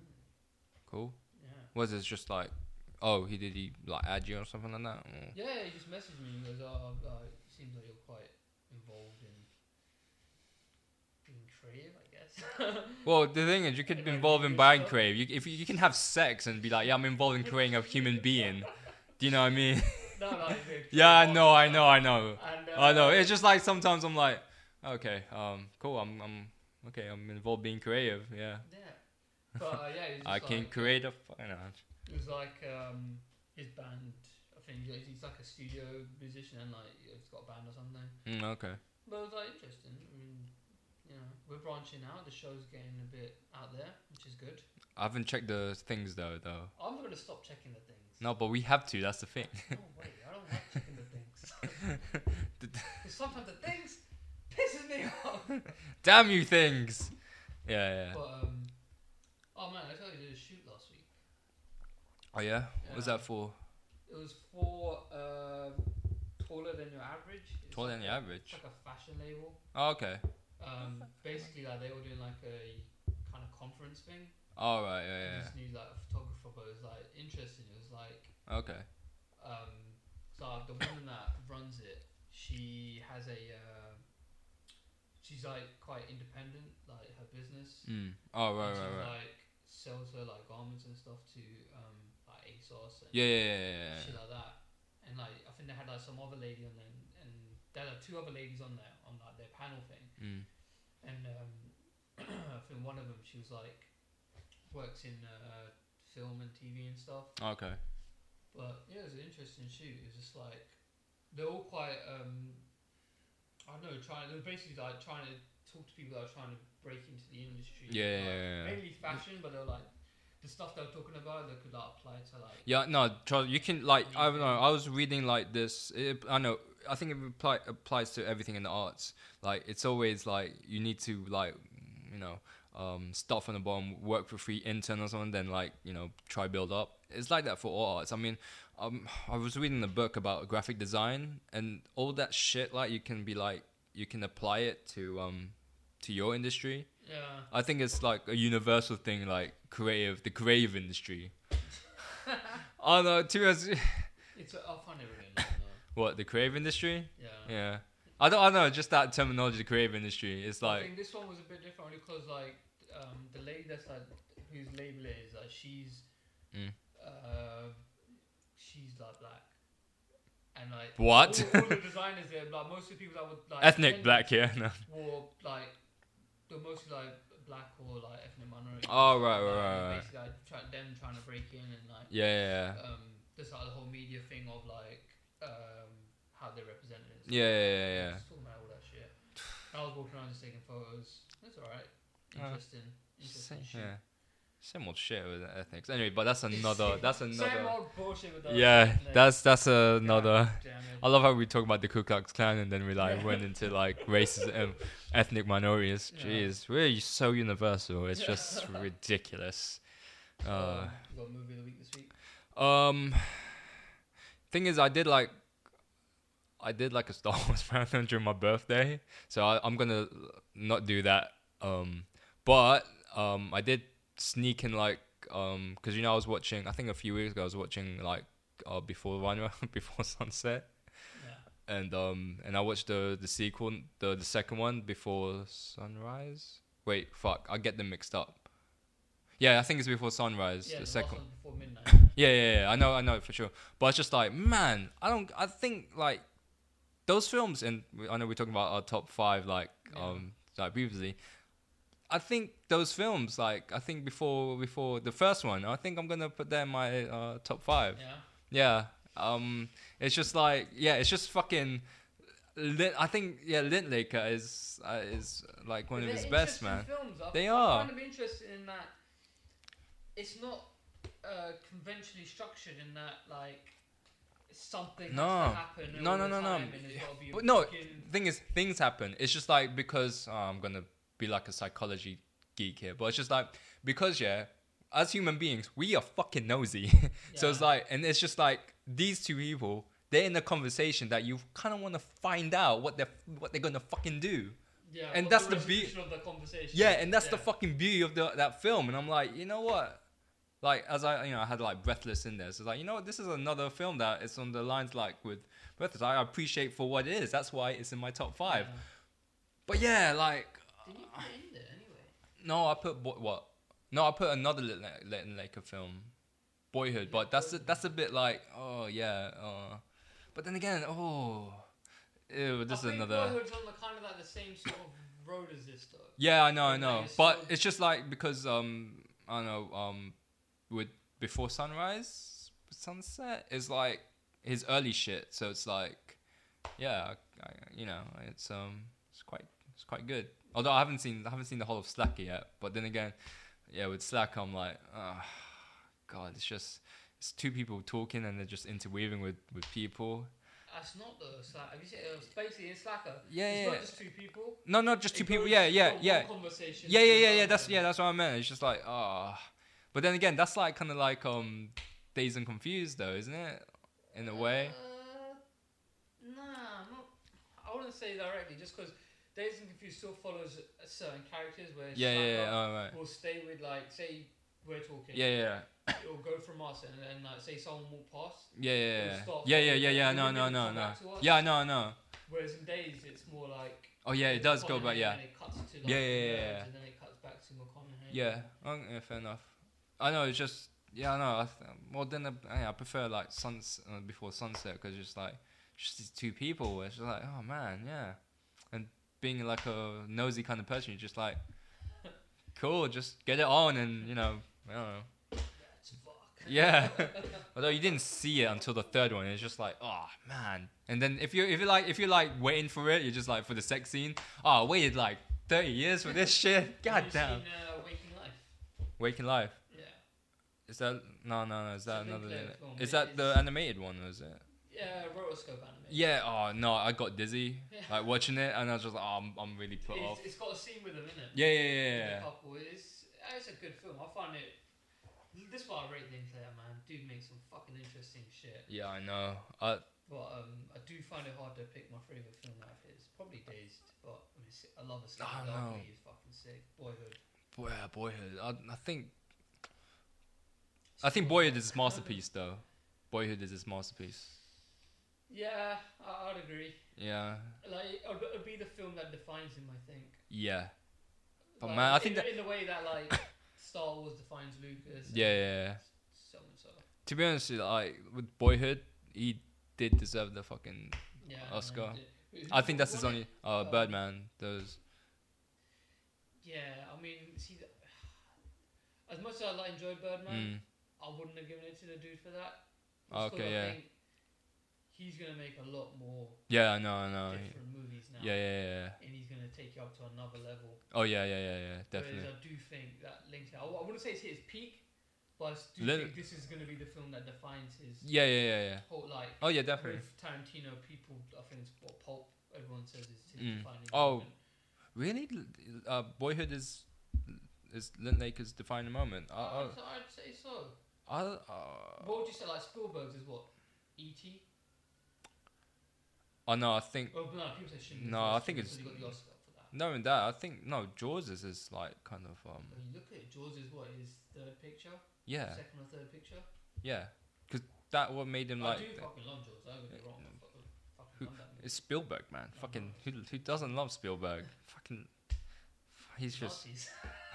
Cool. Yeah. Was it just like, oh, he did he like add you or something like that? Or? Yeah, he just messaged me and goes, "Oh, uh, it seems like you're quite involved in being creative, I guess." Well, the thing is, you could be involved in buying creative. You, if you, you can have sex and be like, yeah, I'm involved in creating a human being. Do you know what I mean? No, no, yeah, I know, I know, I know. And, uh, I know. It's just like sometimes I'm like, okay, um, cool. I'm, I'm okay. I'm involved being creative. Yeah, Yeah. But uh, yeah, I just can create a. Know. It was like um, his band. I think he's he's like a studio musician and like he's got a band or something. Mm, okay. But it was like interesting. I mean, you know, we're branching out. The show's getting a bit out there, which is good. I haven't checked the things though, though. I'm gonna stop checking the things. No, but we have to. That's the thing. No way, I don't like checking the things. Because sometimes the things pisses me off. Damn you, things. Yeah, yeah. But um, oh man, I told you I did a shoot last week. Oh yeah. What was Yeah. that for? It was for uh, taller than your average. It's Taller like than your average. It's like a fashion label. Oh, okay. Um, basically, like they were doing like a kind of conference thing. All right. and Yeah, Just needed like a photographer, but it was like interesting. It was like. Okay. um, so like, the woman that runs it, she has a uh, she's like quite independent, like her business. Mm. Oh right, and she right, right. like sells her like garments and stuff to um like ASOS and Yeah, yeah, yeah, yeah. yeah. shit like that. And like I think they had like some other lady on there, and, and there are two other ladies on there on like their panel thing. Mm. And um, I think one of them she was like works in uh, film and TV and stuff. Okay. But yeah, it was an interesting shoot. It was just like they're all quite um I don't know, trying they're basically like trying to talk to people that are trying to break into the industry. Yeah, Like, yeah, yeah. Mainly fashion, but they're like the stuff they were talking about they could like apply to like Yeah, no, Charles, you can like I don't know. I was reading like this. It, I know. I think it apply, applies to everything in the arts. Like it's always like you need to like you know um, start from the bottom, work for free, intern or something, then like you know try build up. It's like that for all arts. I mean, um, I was reading a book about graphic design and all that shit. Like you can be like you can apply it to um to your industry. Yeah. I think it's like a universal thing, like creative, the creative industry. Don't know. To us, It's I find it really what the creative industry? Yeah. Yeah, I don't. I don't know. Just that terminology, the creative industry. It's like. I think this one was a bit different because like um, the lady that's like whose label it is, like she's Mm. uh, she's like black. And like What? All, all the designers there, like most of the people that would like ethnic black. Yeah, no. wore like they're mostly like black or like ethnic minority. Oh, right, right, right, right. Basically, like, try, them trying to break in and like Yeah, yeah, yeah. um, there's like the whole media thing of like um, how they're represented. And stuff. Yeah, yeah, yeah, yeah. Just talking about all that shit. I was walking around just taking photos. That's alright. Uh, Interesting. Interesting Same, shit. yeah. Same old shit with ethnics. Anyway, but that's another. That's another. Same another. old bullshit with those Yeah, that's that's another. damn it. I love how we talk about the Ku Klux Klan and then we like Yeah. went into like races and ethnic minorities. Yeah. Jeez, we're so universal. It's just ridiculous. Uh, you got a movie of the week this week? Um, thing is, I did like, I did like a Star Wars marathon during my birthday, so I, I'm gonna not do that. Um, but um, I did sneak in like, um, because you know I was watching. I think a few weeks ago I was watching like, uh, before one before sunset, Yeah. and um, and I watched the the sequel, the the second one before sunrise. Wait, fuck, I get them mixed up. Yeah, I think it's before sunrise. Yeah, the the second. before midnight. Yeah, yeah, yeah. I know, I know for sure. But it's just like, man, I don't. I think like those films, and I know we're talking about our top five, like Yeah. um, like previously. I think those films, like I think before before the first one, I think I'm gonna put them in my uh, top five. Yeah. Yeah. Um, it's just like, yeah, it's just fucking. Lin- I think yeah, Linklater is uh, is like one of his best, man. Films. I, They I are. find them interesting in that it's not uh, conventionally structured in that like something No. has to happen. No, no, the no, no. time and it's gotta be a But no, thing is, things happen. It's just like because oh, I'm gonna be like a psychology geek here, but it's just like because yeah, as human beings, we are fucking nosy. so it's like, and it's just like these two people, they're in a conversation that you kind of want to find out what they're what they're gonna fucking do. yeah, and that's the be- resolution of the conversation. Yeah, and that's the fucking beauty of the, that film. And I'm like, you know what? Like as I you know I had like Breathless in there, so like you know what? This is another film that it's on the lines like with Breathless. I appreciate for what it is. That's why it's in my top five. Yeah. But yeah, like Did you put it in there anyway? no, I put what? what? No, I put another Linklater film, Boyhood. But that's a, that's a bit like oh yeah. Uh, but then again, oh, ew, this I is think another. Boyhood's on the kind of like the same sort of road as this though. Yeah, I know, I know. But it's just like because um I don't know um with before sunrise sunset is like his early shit. So it's like yeah, I, you know, it's um it's quite it's quite good. Although I haven't seen I haven't seen the whole of Slacker yet. But then again, yeah, with Slacker I'm like, oh, god, it's just it's two people talking and they're just interweaving with with people. That's not the Slacker. Have you seen it? was basically in Slacker. Yeah, it's yeah, not just two people. No, not just two people. Yeah, yeah, yeah. conversation Yeah, yeah, yeah, yeah. That's yeah, that's what I meant. It's just like ah, but then again, that's like kind of like um, Dazed and Confused, though, isn't it? In a way. Uh, nah, not. I wouldn't say directly, just because Dazed and Confused still follows certain characters where Yeah, yeah, yeah, oh, right. will stay with like say we're talking. Yeah, yeah, It'll go from us and then like say someone walk past. yeah, yeah, yeah, yeah, yeah, yeah, yeah. No, no, no, no. back to us. Yeah, no, no. Whereas in Dazed, it's more like. Oh yeah, it does go back. Yeah, And it cuts to like Yeah, yeah, yeah, yeah. And then it cuts back to McConaughey. yeah. Oh, yeah, fair enough. I know. It's just yeah, I know. I th- well, then uh, yeah, I prefer like suns uh, before sunset because just like just these two people. It's just like oh man, yeah, and being like a nosy kind of person, you're just like cool, just get it on, and you know, I don't know. Yeah. Although you didn't see it until the third one, it's just like, oh man. And then if you if you like if you're like waiting for it, you're just like for the sex scene. Oh, I waited like thirty years for this shit. God Have you damn. Seen, uh, Waking Life. Waking Life. Is that no no no? Is that It's another? Film. Is that the animated one? Was it? Yeah, rotoscope anime. Yeah. Oh no, I got dizzy Yeah. like watching it, and I was just like, oh, I'm I'm really put off. It's, it's got a scene with them in it. Yeah yeah yeah yeah. a couple. It's, it's a good film. I find it. This is why I rate Linklater, man. Dude makes some fucking interesting shit. Yeah, I know. Uh, But um, I do find it hard to pick my favorite film out of his. Probably Dazed, but I, mean, I love a Slight no. He's fucking sick. Boyhood. boy, yeah, Boyhood. I, I think I think Boyhood is his masterpiece though. Boyhood is his masterpiece. Yeah, I, I'd agree. Yeah. Like, it'd, it'd be the film that defines him. I think. Yeah. But Like, man, I think the- that- in the way that like Star Wars defines Lucas. Yeah, yeah, yeah. So and so. To be honest, like with Boyhood, he did deserve the fucking. Yeah. Oscar. I think that's his only. it? Uh, Um, Birdman. Those. Yeah, I mean, see, the, as much as I like enjoy Birdman, Mm. I wouldn't have given it to the dude for that. Okay, Just I yeah. think he's gonna make a lot more Yeah, I know, I know. different movies now. Yeah, yeah, yeah. And he's gonna take you up to another level. Oh yeah, yeah, yeah, yeah. Definitely. Whereas I do think that Linklater, I, I wouldn't say it's hit his peak, but I do Lin- think this is gonna be the film that defines his Yeah, yeah, yeah, yeah. whole like. Oh yeah, definitely. With Tarantino, people, I think it's what Pulp. Everyone says is his Mm. defining. Oh. moment. Really, uh, Boyhood is is Linklater's defining moment. I, I, I'd say so. I, uh, What would you say? Like Spielberg's is what? E.T. oh no, I think Oh no, people say Schindler's No, I think it's- he got the Oscar for that. no, in that I think no, Jaws is is like kind of um When you look at it, Jaws is what his third picture, yeah second or third picture. yeah because that what made him I like do the- fucking love Jaws. I wrong. I fucking, fucking Who- love that movie. it's Spielberg man I fucking know. who who doesn't love Spielberg fucking he's just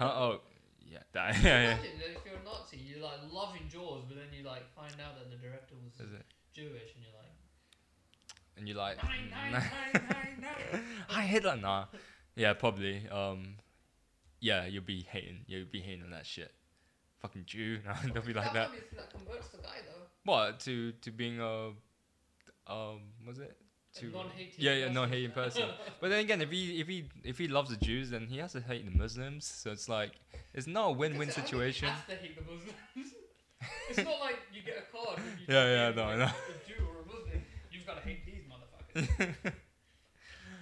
oh yeah that yeah yeah. Imagine that if you're a Nazi, you're like loving Jaws, but then you like find out that the director was is it? Jewish, and you're like, and you're like nine, nine, nine, nine, nine. hate Hitler nah. Yeah probably um yeah you'll be hating you'll be hating on that shit. Fucking Jew no they'll be like that might be the thing that converts the guy though. what to to being a um was it to yeah yeah person. non-hating person but then again if he if he if he loves the Jews then he has to hate the Muslims so it's like it's not a win-win I situation have to hate the Muslims. it's not like you get a card. Yeah, yeah, no, I like, know. A Jew or a Muslim. You've got to hate these motherfuckers.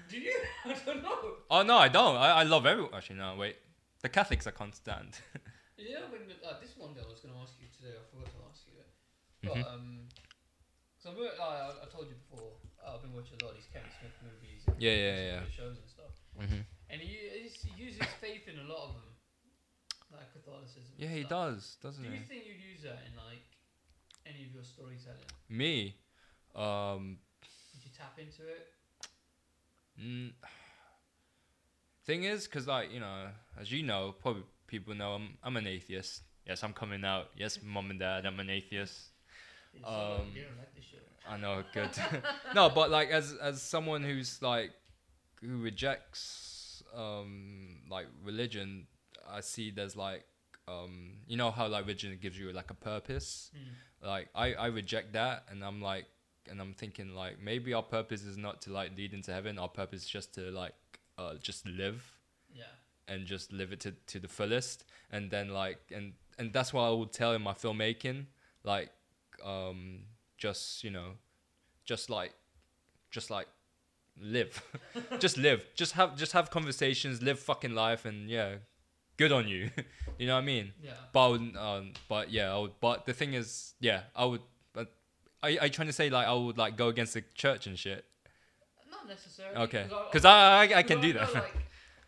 Do you? I don't know. oh no I don't I, I love everyone actually no wait the Catholics I can't stand Yeah, when uh, this one day I was going to ask you today. I forgot to ask you it. But Mhm. um, so uh, I, I told you before. I've been watching a lot of these Kevin Smith movies. And Yeah, yeah, yeah. Shows and stuff. mm-hmm. And he, he uses faith in a lot of them, like Catholicism. yeah he does doesn't he? Do you he think you'd use that in like any of your storytelling? me um Did you tap into it? Mm, thing is, because like you know, as you know, probably people know I'm I'm an atheist. Yes, I'm coming out. Yes, mom and dad, I'm an atheist. Did you say, like, Um. I know, good. no, but like as as someone who's like who rejects um like religion, I see there's like um you know how like religion gives you like a purpose. Mm. Like I I reject that, and I'm like, and I'm thinking like maybe our purpose is not to like lead into heaven. Our purpose is just to like uh just live Yeah. and just live it to, to the fullest and then like and and that's what I would tell in my filmmaking like um just you know just like just like live. Just live. Just have just have conversations live fucking life and yeah good on you. You know what I mean? Yeah. but I would, um but yeah I would but the thing is yeah I would but I I trying to say like I would like go against the church and shit? Not necessarily. Okay, because I, I I because can do know, that. Like,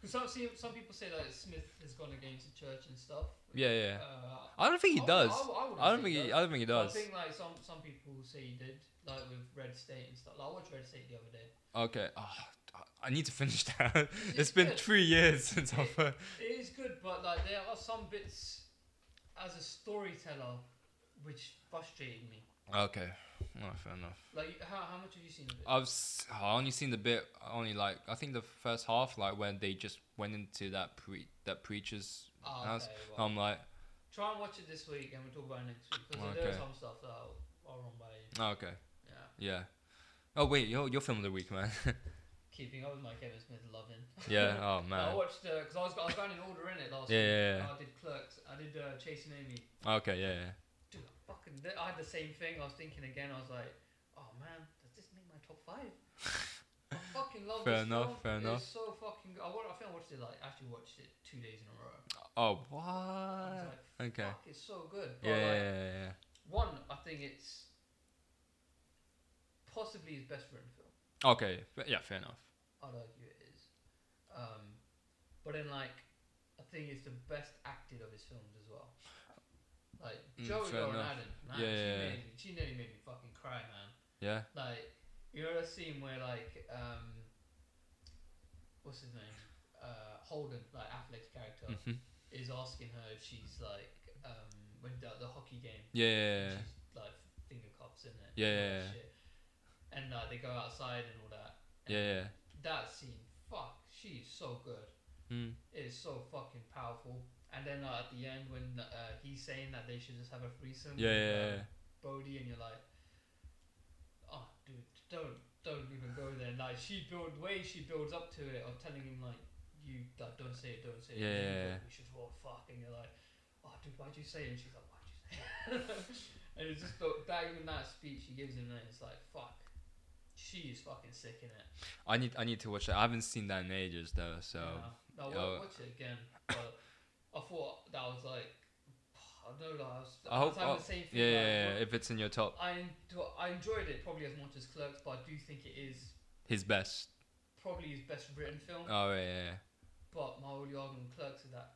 some see, some people say that Smith has gone against the church and stuff. yeah yeah Uh, I don't think he I- does I, I, I don't think he he, does. I don't think he does. I think like some some people say he did, like with Red State and stuff. Like I watched Red State the other day. Okay. Oh, I need to finish that. It's it's been good. three years since It- I've. heard- It is good, but like there are some bits as a storyteller which frustrated me. Okay. No, fair enough. Like how how much have you seen of it? I've s- I only seen the bit. Only like I think the first half, like when they just went into that pre that preacher's Ah, house. okay, well, I'm like, Try and watch it this week, and we'll talk about it next week. Because Okay. there's some stuff that I'll, I'll run by you. Oh, okay. Yeah. Yeah. Oh wait, your your film of the week, man. Keeping up with my Kevin Smith loving. yeah. Oh man. I man. watched because I was I was going in order in it last Yeah, week. yeah, yeah. I did Clerks. I did uh, Chasing Amy. Okay. Yeah, yeah. Yeah. Dude, I fucking I had the same thing. I was thinking again. I was like, oh man, does this make my top five? I fucking love Fair this enough, film. fair enough. It's so fucking. Good. I, wa- I think I watched it like actually watched it two days in a row. Oh what? like, Okay. fuck, it's so good. But Yeah. like, Yeah. Yeah. yeah. one, I think it's possibly his best written film. Okay. Yeah. Fair enough. I'd argue it is. Um, but then like, I think it's the best acted of his films as well. Like Mm, Joey. Lauren man, Yeah, she, yeah, made me, she nearly made me fucking cry, man. Yeah. Like, you know the scene where like, um, what's his name? Uh, Holden, like Affleck's character, Mhm. is asking her if she's like, um, when the, the hockey game, Yeah. Yeah. yeah. she's like finger cuffs in it. Yeah, and all yeah, yeah. shit. And uh, they go outside and all that. and Yeah. Yeah. That scene, fuck, she's so good. Mm. It is so fucking powerful. And then uh, at the end, when uh, he's saying that they should just have a threesome, Yeah. with, Yeah. um, yeah. Bodhi, and you're like, oh, dude, don't don't even go there. Like she build way she builds up to it, of telling him like, you like, don't say it, don't say it. Yeah, and yeah, yeah. We should all fuck, and you're like, oh, dude, why'd you say it? And she's like, why'd you say it? and it's just the, that even that speech she gives him, there, it's like, fuck. She is fucking sick in it. I need I need to watch that. I haven't seen that in ages though. So Yeah. No, wa- watch it again. But I thought that was like, I don't know. I was, I I hope. oh, the same yeah, thing. yeah, like, yeah, If it's in your top, I I enjoyed it probably as much as Clerks, but I do think it is his best. probably his best written film. Oh yeah. yeah, yeah. But my only argument with Clerks is that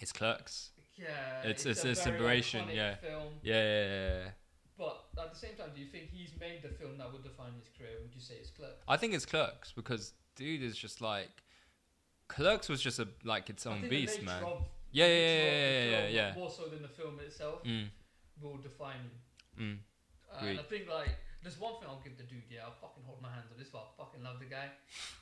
It's Clerks. yeah, It's- it's, it's- a it's very liberation, iconic yeah. Film, Yeah. Yeah. yeah, yeah. but at the same time, do you think he's made the film that would define his career? Would you say it's Clerks? I think it's Clerks because dude is just like Clerks was just a like its own beast, man. Yeah, yeah, yeah, yeah, yeah, film, yeah. More so than the film itself Mm, will define him. mm. Uh, and I think like there's one thing I'll give the dude. Yeah, I'll fucking hold my hands on this. But I fucking love the guy.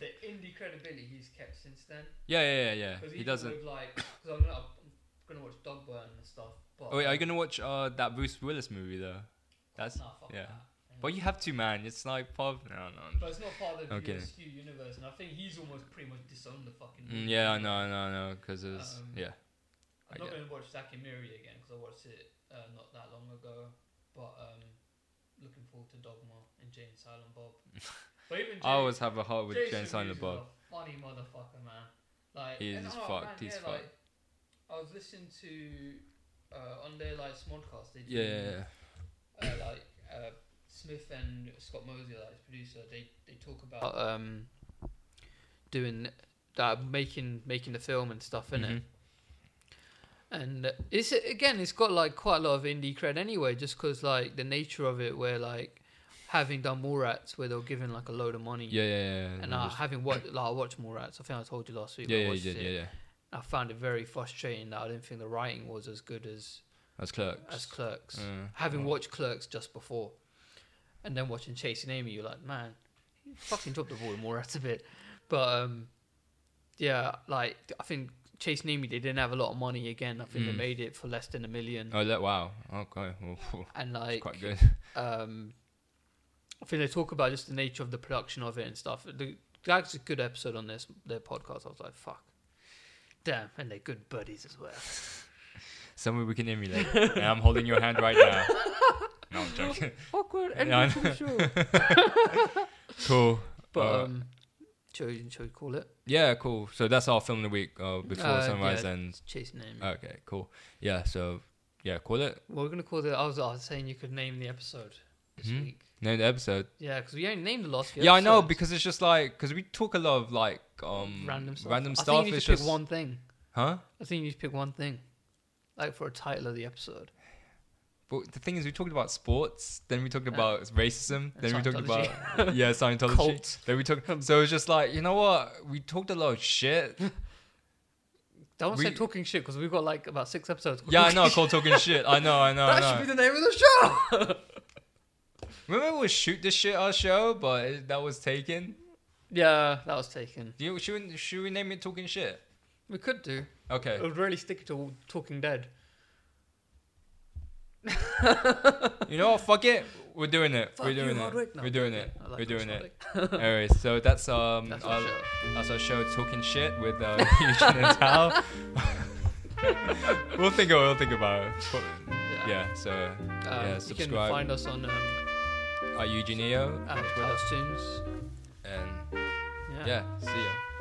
The indie credibility he's kept since then. Yeah, yeah, yeah, yeah. Because He doesn't. With, like, because I'm, gonna- I'm gonna watch Dogma and stuff. But Oh, wait, are you gonna watch uh that Bruce Willis movie though? That's Nah, fuck yeah. that. Well, you have to, man. It's like pop. No, no. But it's not part of the Okay. Universe, and I think he's almost pretty much disowned the fucking. Mm, yeah, I know, I know, I know. Because it's Um, yeah. I'm I not gonna watch Zack and Miri again because I watched it uh, not that long ago. But um, looking forward to Dogma and Jay and Silent Bob. but even I always have a heart with Jason Jay and Silent Bob. a funny motherfucker, man. Like He is oh, fucked, man, he's yeah, like, I was listening to uh, on their like Smodcast. They Yeah, yeah, yeah. uh, like uh, Smith and Scott Mosier, like his producer, they they talk about um doing that, making making the film and stuff in Mhm. it. And it's again, it's got like quite a lot of indie cred anyway, just because like the nature of it, where like having done Mallrats, where they were given like a load of money, Yeah, yeah, yeah. and no, uh, just- having watched, like I watched Mallrats. I think I told you last week. yeah, I yeah, you watched did. it. Yeah, yeah. I found it very frustrating that I didn't think the writing was as good as That's Clerks. as Clerks. Uh, Having oh. watched Clerks just before, and then watching Chasing Amy, you're like, man, you fucking dropped the ball more at a bit. But um, yeah, like I think Chasing Amy, they didn't have a lot of money again. I think Mm. they made it for less than a million, Oh, that, wow. Okay. Well, and like quite good. um, I think they talk about just the nature of the production of it and stuff. The, that's a good episode on this their podcast. I was like, fuck, damn, and they're good buddies as well. Somewhere we can emulate. I'm holding your hand right now. No, I'm joking. Awkward, Yeah, I ending to the show. Cool. But Uh, um, shall we, shall we call it Yeah, cool. So that's our film of the week uh, before Uh, sunrise yeah. ends. Chasing Amy? Okay, cool. Yeah, so yeah, call it. Well, we're gonna call it. I was, I was saying you could name the episode this Mhm. week. Name the episode. Yeah, because we only named the last few. Yeah, I know because it's just like because we talk a lot of like um random stuff. random I think you need it's to pick just one thing. huh. I think you need to pick one thing, like for a title of the episode. But the thing is, we talked about sports, then we talked about racism, then we talked about yeah Scientology. Cults. Then we talked. Um, so it was just like you know what? We talked a lot of shit. Don't say talking shit because we've got like about six episodes. yeah, I know. Called talking shit. I know. I know. That I should be the name of the show. Remember we shoot this shit our show, but it, that was taken. yeah, that was taken. Do you, should we should we name it talking shit? We could do. Okay. It would really stick to Talking Dead. you know what? Fuck it. We're doing it. Fuck We're doing Hardwick. it. No, We're doing it. I like We're doing it. Anyways, so that's um That's our, our show. that's our show talking shit with uh, Eugene and Tal. we'll think. We'll think about it. But, yeah. So Um, yeah, You can subscribe. find us on um, At Eugenio at on Twitter. House Tunes. And Yeah. yeah, see ya.